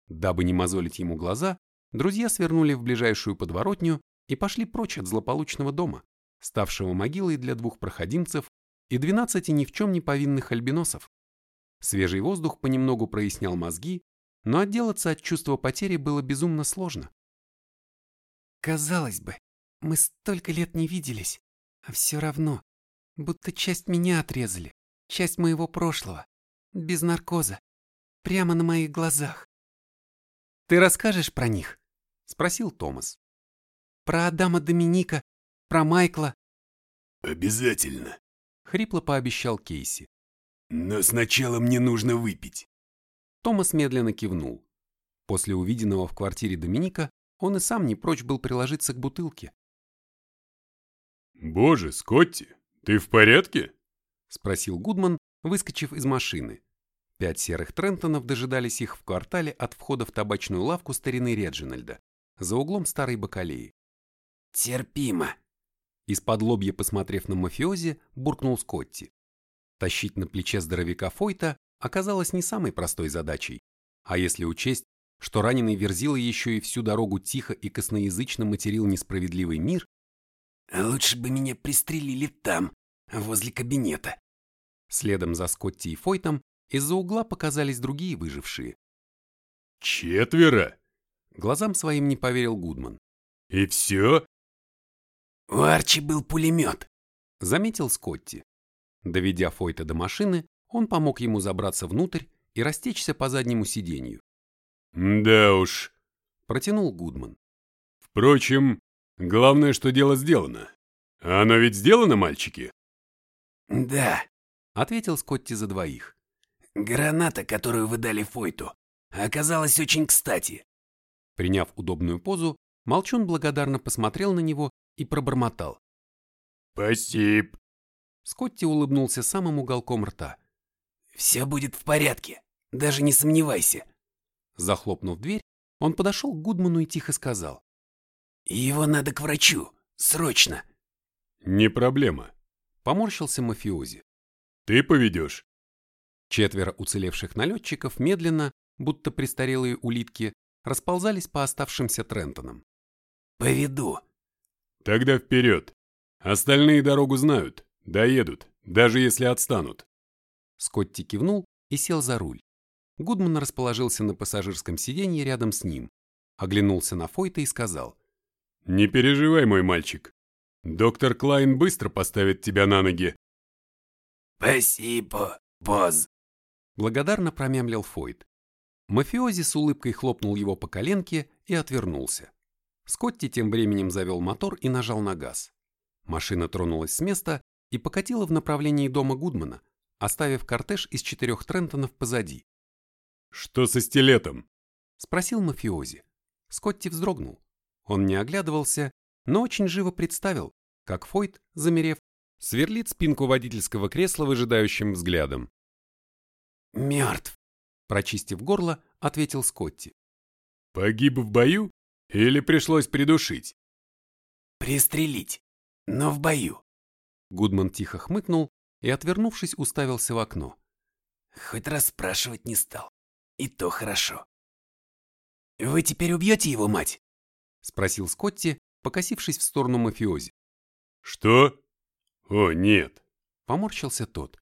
Дабы не мозолить ему глаза, друзья свернули в ближайшую подворотню и пошли прочь от злополучного дома, ставшего могилой для двух проходимцев и двенадцати ни в чем не повинных альбиносов. Свежий воздух понемногу прояснял мозги, но отделаться от чувства потери было безумно сложно. Казалось бы, мы столько лет не виделись, а все равно, будто часть меня отрезали, часть моего прошлого, без наркоза, прямо на моих глазах. «Ты расскажешь про них?» — спросил Томас. «Про Адама Доминика, про Майкла». «Обязательно», — хрипло пообещал Кейси. «Но сначала мне нужно выпить». Томас медленно кивнул. После увиденного в квартире Доминика он и сам не прочь был приложиться к бутылке. «Боже, Скотти, ты в порядке?» — спросил Гудман, выскочив из машины. Пять серых Трентонов дожидались их в квартале от входа в табачную лавку старины Реджинальда, за углом старой бакалеи. «Терпимо!» Из-под лобья, посмотрев на мафиози, буркнул Скотти. Тащить на плече здоровяка Фойта оказалось не самой простой задачей, а если учесть, что раненый Верзила еще и всю дорогу тихо и косноязычно материл несправедливый мир, «Лучше бы меня пристрелили там, возле кабинета». Следом за Скотти и Фойтом из-за угла показались другие выжившие. «Четверо?» Глазам своим не поверил Гудман. «И все?» «У Арчи был пулемет», — заметил Скотти. Доведя Фойта до машины, он помог ему забраться внутрь и растечься по заднему сиденью. «Да уж», — протянул Гудман. «Впрочем, главное, что дело сделано. Оно ведь сделано, мальчики?» «Да», — ответил Скотти за двоих. «Граната, которую вы дали Фойту, оказалась очень кстати». Приняв удобную позу, Молчун благодарно посмотрел на него и пробормотал. «Спасибо». Скотти улыбнулся самым уголком рта. «Все будет в порядке, даже не сомневайся». Захлопнув дверь, он подошел к Гудману и тихо сказал. «Его надо к врачу, срочно». «Не проблема», — поморщился мафиози. «Ты поведешь». Четверо уцелевших налетчиков медленно, будто престарелые улитки, расползались по оставшимся Трентонам. «Поведу». «Тогда вперед. Остальные дорогу знают, доедут, даже если отстанут». Скотти кивнул и сел за руль. Гудман расположился на пассажирском сиденье рядом с ним, оглянулся на Фойта и сказал. «Не переживай, мой мальчик. Доктор Клайн быстро поставит тебя на ноги». «Спасибо, босс», — благодарно промямлил Фойт. Мафиози с улыбкой хлопнул его по коленке и отвернулся. Скотти тем временем завел мотор и нажал на газ. Машина тронулась с места и покатила в направлении дома Гудмана, оставив кортеж из четырех Трентонов позади. «Что со стилетом?» — спросил мафиози. Скотти вздрогнул. Он не оглядывался, но очень живо представил, как Фойт, замерев, сверлит спинку водительского кресла выжидающим взглядом. «Мертв», — прочистив горло, ответил Скотти. «Погиб в бою или пришлось придушить?» «Пристрелить, но в бою». Гудман тихо хмыкнул и, отвернувшись, уставился в окно. Хоть раз спрашивать не стал. И то хорошо. «Вы теперь убьете его мать?» — спросил Скотти, покосившись в сторону мафиози. «Что? О, нет!» — поморщился тот.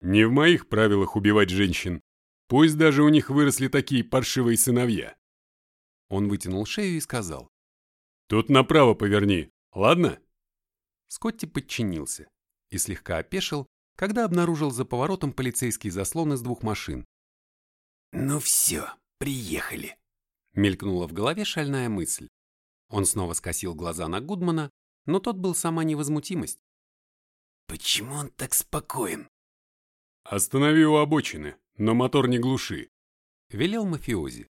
«Не в моих правилах убивать женщин, пусть даже у них выросли такие паршивые сыновья». Он вытянул шею и сказал. «Тут направо поверни, ладно?» Скотти подчинился и слегка опешил, когда обнаружил за поворотом полицейский заслон из двух машин. «Ну все, приехали», — мелькнула в голове шальная мысль. Он снова скосил глаза на Гудмана, но тот был сама невозмутимость. «Почему он так спокоен?» «Останови у обочины, но мотор не глуши», — велел мафиози.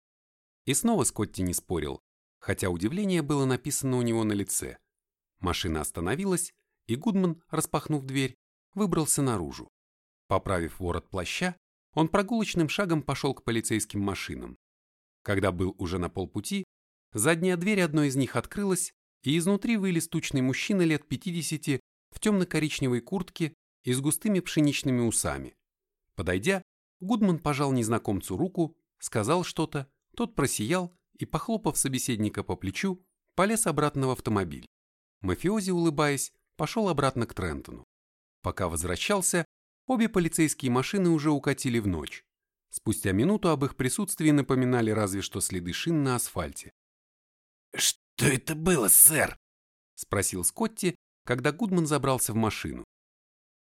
И снова Скотти не спорил, хотя удивление было написано у него на лице. Машина остановилась, и Гудман, распахнув дверь, выбрался наружу. Поправив ворот плаща, он прогулочным шагом пошел к полицейским машинам. Когда был уже на полпути, задняя дверь одной из них открылась, и изнутри вылез тучный мужчина лет 50 в темно-коричневой куртке и с густыми пшеничными усами. Подойдя, Гудман пожал незнакомцу руку, сказал что-то, тот просиял и, похлопав собеседника по плечу, полез обратно в автомобиль. Мафиози, улыбаясь, пошел обратно к Трентону. Пока возвращался, обе полицейские машины уже укатили в ночь. Спустя минуту об их присутствии напоминали разве что следы шин на асфальте. «Что «Что это было, сэр?» — спросил Скотти, когда Гудман забрался в машину.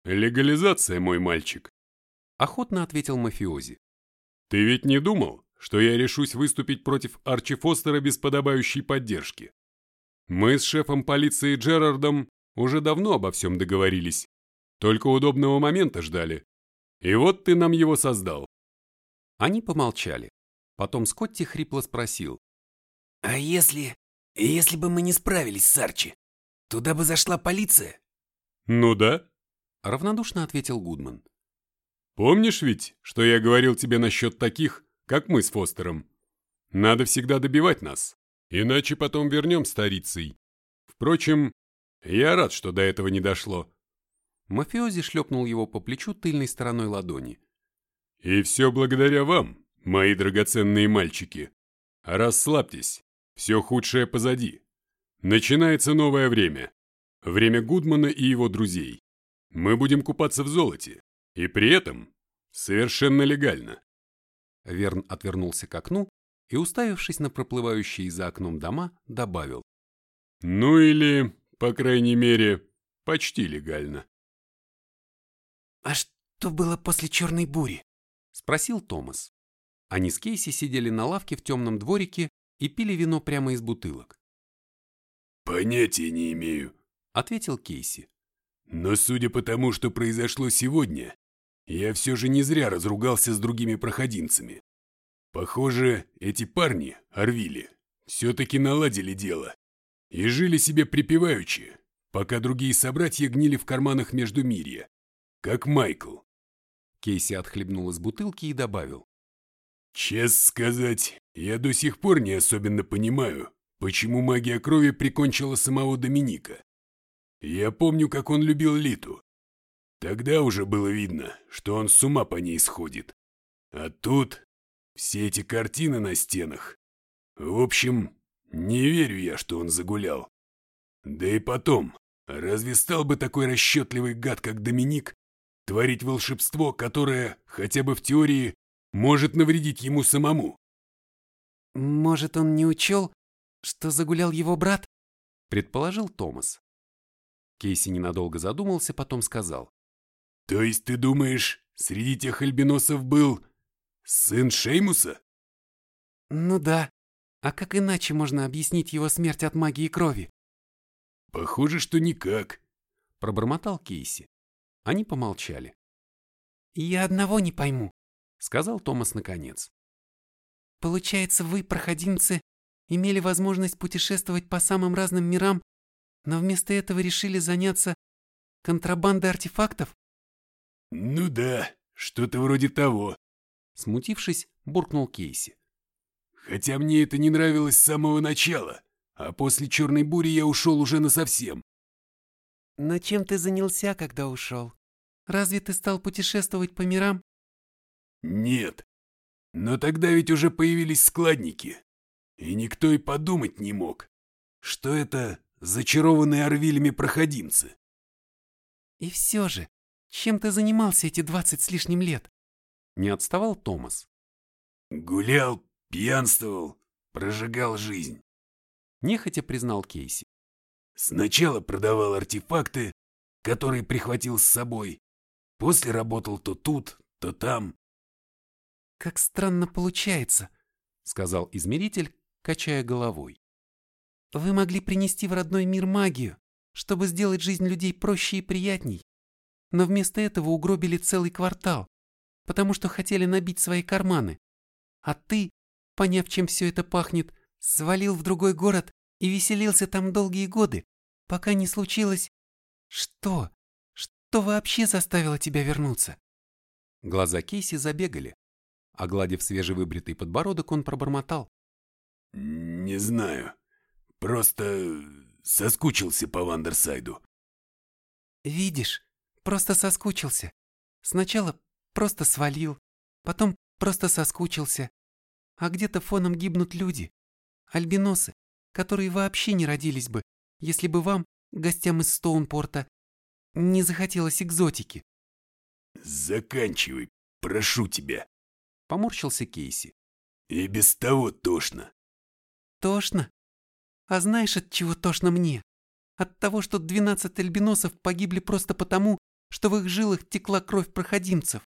«Легализация, мой мальчик», — охотно ответил мафиози. «Ты ведь не думал, что я решусь выступить против Арчи Фостера без подобающей поддержки? Мы с шефом полиции Джерардом уже давно обо всем договорились, только удобного момента ждали. И вот ты нам его создал». Они помолчали. Потом Скотти хрипло спросил. «А если... если бы мы не справились с Арчи, туда бы зашла полиция?» «Ну да», — равнодушно ответил Гудман. «Помнишь ведь, что я говорил тебе насчет таких, как мы с Фостером? Надо всегда добивать нас, иначе потом вернем старицей. Впрочем, я рад, что до этого не дошло». Мафиози шлепнул его по плечу тыльной стороной ладони. «И все благодаря вам, мои драгоценные мальчики. Расслабьтесь, все худшее позади. Начинается новое время. Время Гудмана и его друзей. Мы будем купаться в золоте. И при этом совершенно легально. Верн отвернулся к окну и, уставившись на проплывающие за окном дома, добавил. Ну или, по крайней мере, почти легально. «А что было после черной бури?» – спросил Томас. Они с Кейси сидели на лавке в темном дворике и пили вино прямо из бутылок. «Понятия не имею», — ответил Кейси. «Но судя по тому, что произошло сегодня, я все же не зря разругался с другими проходимцами. Похоже, эти парни, Орвили, все-таки наладили дело и жили себе припеваючи, пока другие собратья гнили в карманах между мирья, как Майкл». Кейси отхлебнул из бутылки и добавил. Честно сказать, я до сих пор не особенно понимаю, почему магия крови прикончила самого Доминика. Я помню, как он любил Литу. Тогда уже было видно, что он с ума по ней сходит. А тут все эти картины на стенах. В общем, не верю я, что он загулял. Да и потом, разве стал бы такой расчетливый гад, как Доминик, творить волшебство, которое, хотя бы в теории, может навредить ему самому. Может, он не учел, что загулял его брат? Предположил Томас. Кейси ненадолго задумался, потом сказал. То есть ты думаешь, среди тех альбиносов был сын Шеймуса? Ну да. А как иначе можно объяснить его смерть от магии крови? Похоже, что никак. Пробормотал Кейси. Они помолчали. Я одного не пойму, сказал Томас наконец. Получается, вы, проходимцы, имели возможность путешествовать по самым разным мирам, но вместо этого решили заняться контрабандой артефактов? Ну да, что-то вроде того. Смутившись, буркнул Кейси. Хотя мне это не нравилось с самого начала, а после черной бури я ушел уже насовсем. Но чем ты занялся, когда ушел? Разве ты стал путешествовать по мирам? Нет. Но тогда ведь уже появились складники. И никто и подумать не мог, что это зачарованные Орвилями проходимцы. И все же, чем ты занимался эти двадцать с лишним лет? Не отставал Томас. Гулял, пьянствовал, прожигал жизнь. Нехотя признал Кейси. Сначала продавал артефакты, которые прихватил с собой. После работал то тут, то там. «Как странно получается», — сказал измеритель, качая головой. «Вы могли принести в родной мир магию, чтобы сделать жизнь людей проще и приятней, но вместо этого угробили целый квартал, потому что хотели набить свои карманы. А ты, поняв, чем все это пахнет, свалил в другой город и веселился там долгие годы, пока не случилось... Что? Что вообще заставило тебя вернуться?» Глаза Кейси забегали. Огладив свежевыбритый подбородок, он пробормотал. «Не знаю. Просто соскучился по Вандерсайду». «Видишь, просто соскучился. Сначала просто свалил, потом просто соскучился. А где-то фоном гибнут люди, альбиносы, которые вообще не родились бы, если бы вам, гостям из Стоунпорта, не захотелось экзотики». «Заканчивай, прошу тебя», Поморщился Кейси. И без того тошно. Тошно? А знаешь, от чего тошно мне? От того, что 12 альбиносов погибли просто потому, что в их жилах текла кровь проходимцев.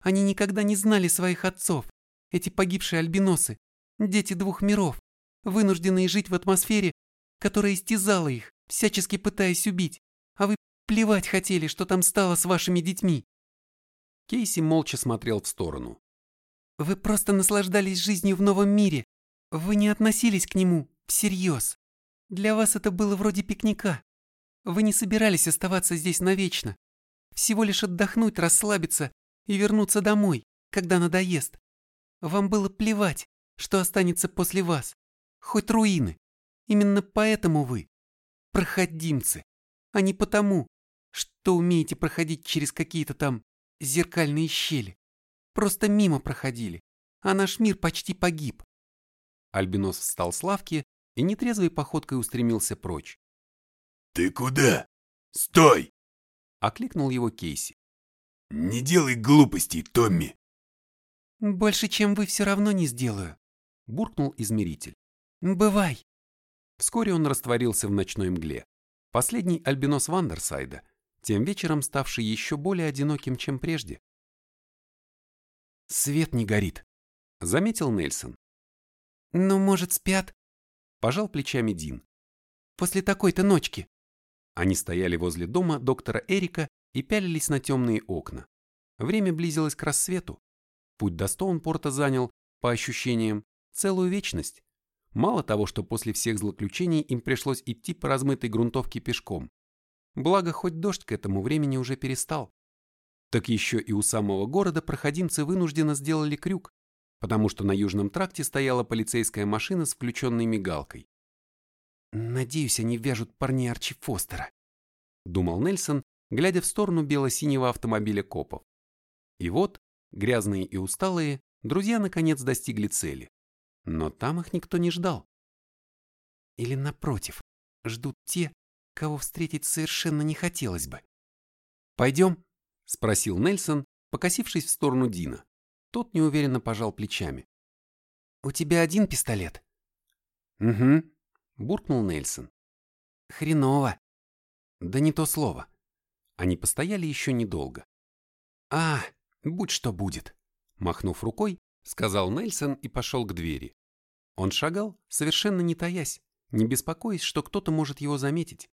Они никогда не знали своих отцов, эти погибшие альбиносы, дети двух миров, вынужденные жить в атмосфере, которая истязала их, всячески пытаясь убить, а вы плевать хотели, что там стало с вашими детьми. Кейси молча смотрел в сторону. Вы просто наслаждались жизнью в новом мире. Вы не относились к нему всерьез. Для вас это было вроде пикника. Вы не собирались оставаться здесь навечно. Всего лишь отдохнуть, расслабиться и вернуться домой, когда надоест. Вам было плевать, что останется после вас. Хоть руины. Именно поэтому вы проходимцы, а не потому, что умеете проходить через какие-то там зеркальные щели. Просто мимо проходили, а наш мир почти погиб. Альбинос встал с лавки и нетрезвой походкой устремился прочь. «Ты куда? Стой!» — окликнул его Кейси. «Не делай глупостей, Томми!» «Больше, чем вы, все равно не сделаю», — буркнул измеритель. «Бывай!» Вскоре он растворился в ночной мгле. Последний альбинос Вандерсайда, тем вечером ставший еще более одиноким, чем прежде. «Свет не горит», — заметил Нельсон. «Ну, может, спят?» — пожал плечами Дин. «После такой-то ночки». Они стояли возле дома доктора Эрика и пялились на темные окна. Время близилось к рассвету. Путь до Стоунпорта занял, по ощущениям, целую вечность. Мало того, что после всех злоключений им пришлось идти по размытой грунтовке пешком. Благо, хоть дождь к этому времени уже перестал. Так еще и у самого города проходимцы вынужденно сделали крюк, потому что на Южном тракте стояла полицейская машина с включенной мигалкой. «Надеюсь, они вяжут парней Арчи Фостера», — думал Нельсон, глядя в сторону бело-синего автомобиля копов. И вот, грязные и усталые, друзья наконец достигли цели. Но там их никто не ждал. Или напротив, ждут те, кого встретить совершенно не хотелось бы. «Пойдем?» – спросил Нельсон, покосившись в сторону Дина. Тот неуверенно пожал плечами. «У тебя один пистолет?» «Угу», – буркнул Нельсон. «Хреново». «Да не то слово». Они постояли еще недолго. «А, будь что будет», – махнув рукой, сказал Нельсон и пошел к двери. Он шагал, совершенно не таясь, не беспокоясь, что кто-то может его заметить.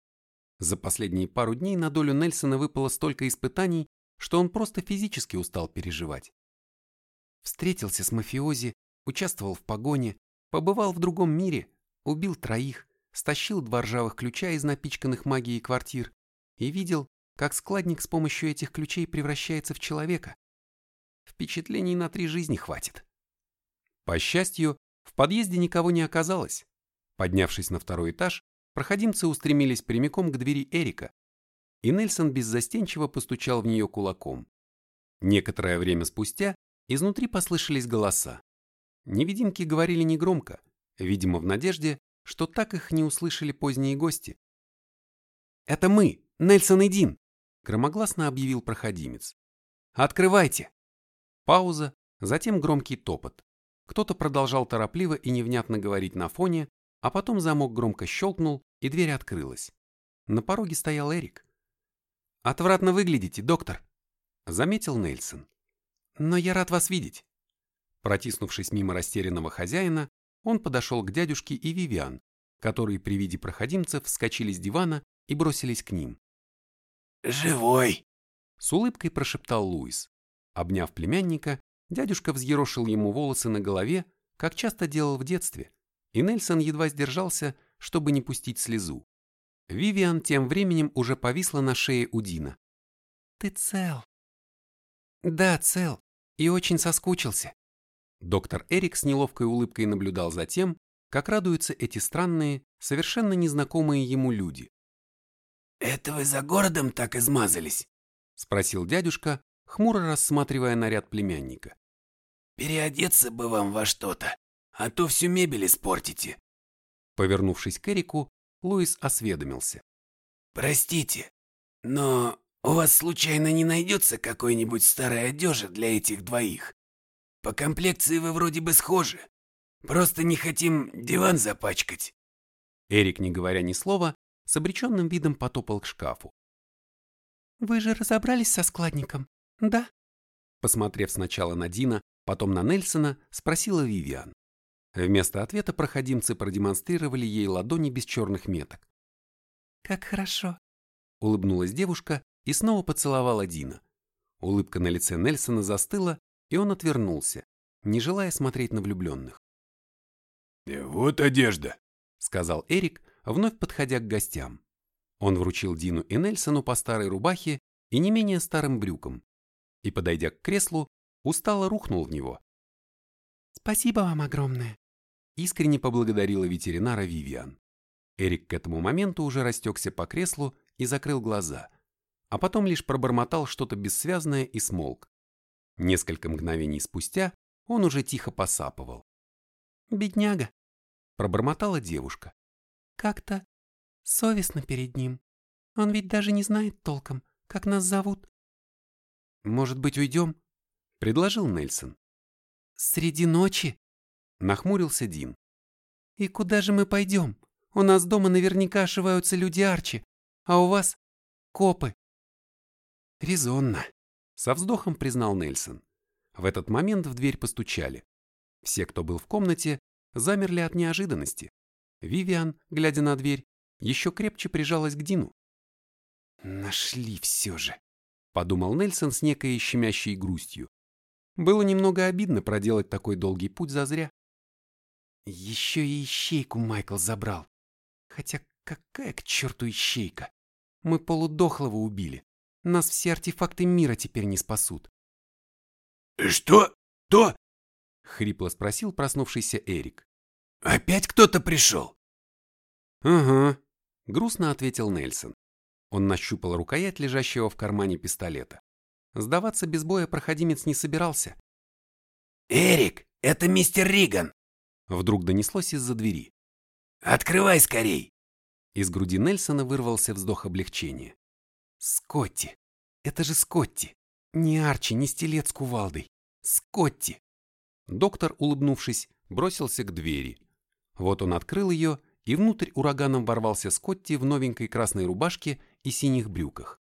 За последние пару дней на долю Нельсона выпало столько испытаний, что он просто физически устал переживать. Встретился с мафиози, участвовал в погоне, побывал в другом мире, убил троих, стащил два ржавых ключа из напичканных магией квартир и видел, как складник с помощью этих ключей превращается в человека. Впечатлений на три жизни хватит. По счастью, в подъезде никого не оказалось. Поднявшись на второй этаж, проходимцы устремились прямиком к двери Эрика, и Нельсон беззастенчиво постучал в нее кулаком. Некоторое время спустя изнутри послышались голоса. Невидимки говорили негромко, видимо, в надежде, что так их не услышали поздние гости. «Это мы, Нельсон и Дин!» – громогласно объявил проходимец. «Открывайте!» Пауза, затем громкий топот. Кто-то продолжал торопливо и невнятно говорить на фоне, а потом замок громко щелкнул, и дверь открылась. На пороге стоял Эрик. «Отвратно выглядите, доктор», — заметил Нельсон. «Но я рад вас видеть». Протиснувшись мимо растерянного хозяина, он подошел к дядюшке и Вивиан, которые при виде проходимцев вскочили с дивана и бросились к ним. «Живой!» — с улыбкой прошептал Луис. Обняв племянника, дядюшка взъерошил ему волосы на голове, как часто делал в детстве, и Нельсон едва сдержался, чтобы не пустить слезу. Вивиан тем временем уже повисла на шее у Дина. «Ты цел?» «Да, цел, и очень соскучился». Доктор Эрик с неловкой улыбкой наблюдал за тем, как радуются эти странные, совершенно незнакомые ему люди. «Это вы за городом так измазались?» – спросил дядюшка, хмуро рассматривая наряд племянника. «Переодеться бы вам во что-то, а то всю мебель испортите». Повернувшись к Эрику, Луис осведомился. «Простите, но у вас случайно не найдется какой-нибудь старой одежи для этих двоих? По комплекции вы вроде бы схожи. Просто не хотим диван запачкать». Эрик, не говоря ни слова, с обреченным видом потопал к шкафу. «Вы же разобрались со складником, да?» Посмотрев сначала на Дина, потом на Нельсона, спросила Вивиан. Вместо ответа проходимцы продемонстрировали ей ладони без черных меток. «Как хорошо!» Улыбнулась девушка и снова поцеловала Дина. Улыбка на лице Нельсона застыла, и он отвернулся, не желая смотреть на влюбленных. «Вот одежда», — сказал Эрик, вновь подходя к гостям. Он вручил Дину и Нельсону по старой рубахе и не менее старым брюкам, и, подойдя к креслу, устало рухнул в него. «Спасибо вам огромное», — искренне поблагодарила ветеринара Вивиан. Эрик к этому моменту уже растекся по креслу и закрыл глаза, а потом лишь пробормотал что-то бессвязное и смолк. Несколько мгновений спустя он уже тихо посапывал. «Бедняга», — пробормотала девушка. «Как-то совестно перед ним. Он ведь даже не знает толком, как нас зовут». «Может быть, уйдем?» — предложил Нельсон. «Среди ночи?» — нахмурился Дин. «И куда же мы пойдем? У нас дома наверняка ошиваются люди Арчи, а у вас — копы». «Резонно», — со вздохом признал Нельсон. В этот момент в дверь постучали. Все, кто был в комнате, замерли от неожиданности. Вивиан, глядя на дверь, еще крепче прижалась к Дину. «Нашли все же», — подумал Нельсон с некой щемящей грустью. Было немного обидно проделать такой долгий путь зазря. Еще и ищейку Майкл забрал. Хотя какая к черту ищейка? Мы полудохлого убили. Нас все артефакты мира теперь не спасут. «Что? То?» — хрипло спросил проснувшийся Эрик. «Опять кто-то пришел?» «Ага», — грустно ответил Нельсон. Он нащупал рукоять лежащего в кармане пистолета. Сдаваться без боя проходимец не собирался. «Эрик, это мистер Риган!» Вдруг донеслось из-за двери. «Открывай скорей!» Из груди Нельсона вырвался вздох облегчения. «Скотти! Это же Скотти! Не Арчи, не стилет с кувалдой! Скотти!» Доктор, улыбнувшись, бросился к двери. Вот он открыл ее, и внутрь ураганом ворвался Скотти в новенькой красной рубашке и синих брюках.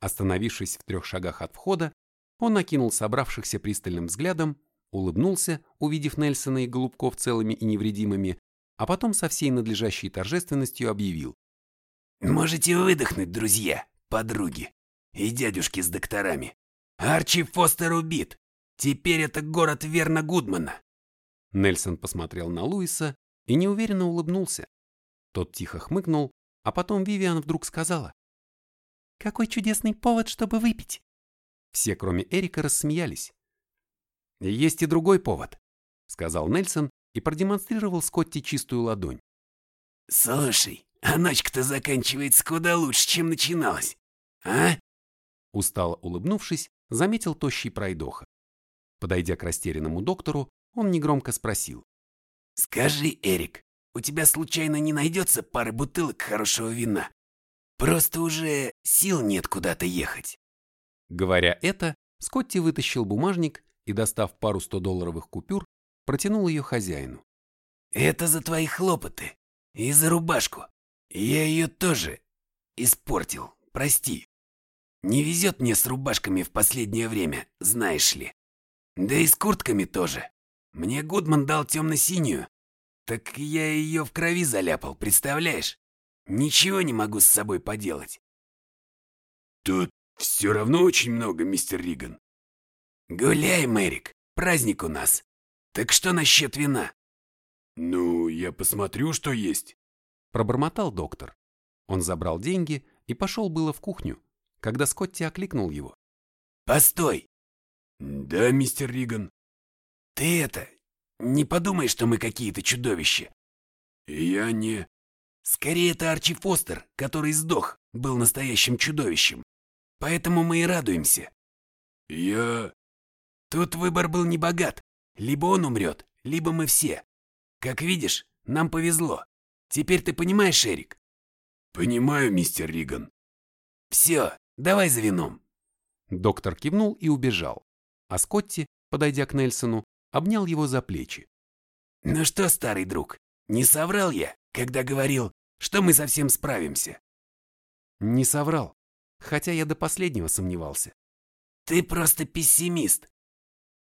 Остановившись в трех шагах от входа, он накинул собравшихся пристальным взглядом, улыбнулся, увидев Нельсона и Голубков целыми и невредимыми, а потом со всей надлежащей торжественностью объявил. «Можете выдохнуть, друзья, подруги и дядюшки с докторами. Арчи Фостер убит. Теперь это город Верна Гудмана». Нельсон посмотрел на Луиса и неуверенно улыбнулся. Тот тихо хмыкнул, а потом Вивиан вдруг сказала. «Какой чудесный повод, чтобы выпить!» Все, кроме Эрика, рассмеялись. «Есть и другой повод», — сказал Нельсон и продемонстрировал Скотти чистую ладонь. «Слушай, а ночка-то заканчивается куда лучше, чем начиналась, а?» Устало улыбнувшись, заметил тощий пройдоха. Подойдя к растерянному доктору, он негромко спросил. «Скажи, Эрик, у тебя случайно не найдется пары бутылок хорошего вина? Просто уже сил нет куда-то ехать». Говоря это, Скотти вытащил бумажник и, достав пару 100-долларовых купюр, протянул ее хозяину. «Это за твои хлопоты и за рубашку. Я ее тоже испортил, прости. Не везет мне с рубашками в последнее время, знаешь ли. Да и с куртками тоже. Мне Гудман дал темно-синюю. Так я ее в крови заляпал, представляешь? Ничего не могу с собой поделать. Тут все равно очень много, мистер Риган. Гуляй, Мэрик, праздник у нас. Так что насчет вина? Ну, я посмотрю, что есть. Пробормотал доктор. Он забрал деньги и пошел было в кухню, когда Скотти окликнул его. Постой. Да, мистер Риган. Ты это, не подумай, что мы какие-то чудовища. Я не... Скорее, это Арчи Фостер, который сдох, был настоящим чудовищем. Поэтому мы и радуемся. Я... Тут выбор был не богат. Либо он умрет, либо мы все. Как видишь, нам повезло. Теперь ты понимаешь, Эрик? Понимаю, мистер Риган. Все, давай за вином. Доктор кивнул и убежал, а Скотти, подойдя к Нельсону, обнял его за плечи. «Ну что, старый друг, не соврал я, когда говорил, что мы совсем справимся. Не соврал, хотя я до последнего сомневался. Ты просто пессимист.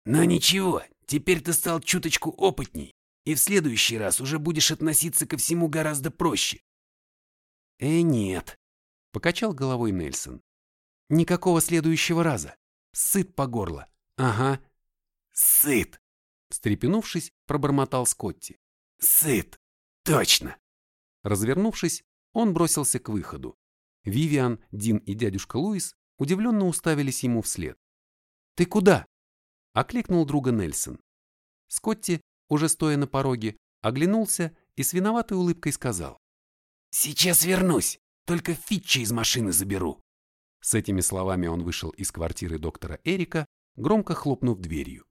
Но ничего, теперь ты стал чуточку опытней, и в следующий раз уже будешь относиться ко всему гораздо проще. Э, нет, покачал головой Нельсон. Никакого следующего раза. Сыт по горло. Ага. Сыт. Встрепенувшись, пробормотал Скотти. Сыт. Точно. Развернувшись, он бросился к выходу. Вивиан, Дин и дядюшка Луис удивленно уставились ему вслед. «Ты куда?» – окликнул друга Нельсон. Скотти, уже стоя на пороге, оглянулся и с виноватой улыбкой сказал. «Сейчас вернусь, только Фитча из машины заберу». С этими словами он вышел из квартиры доктора Эрика, громко хлопнув дверью.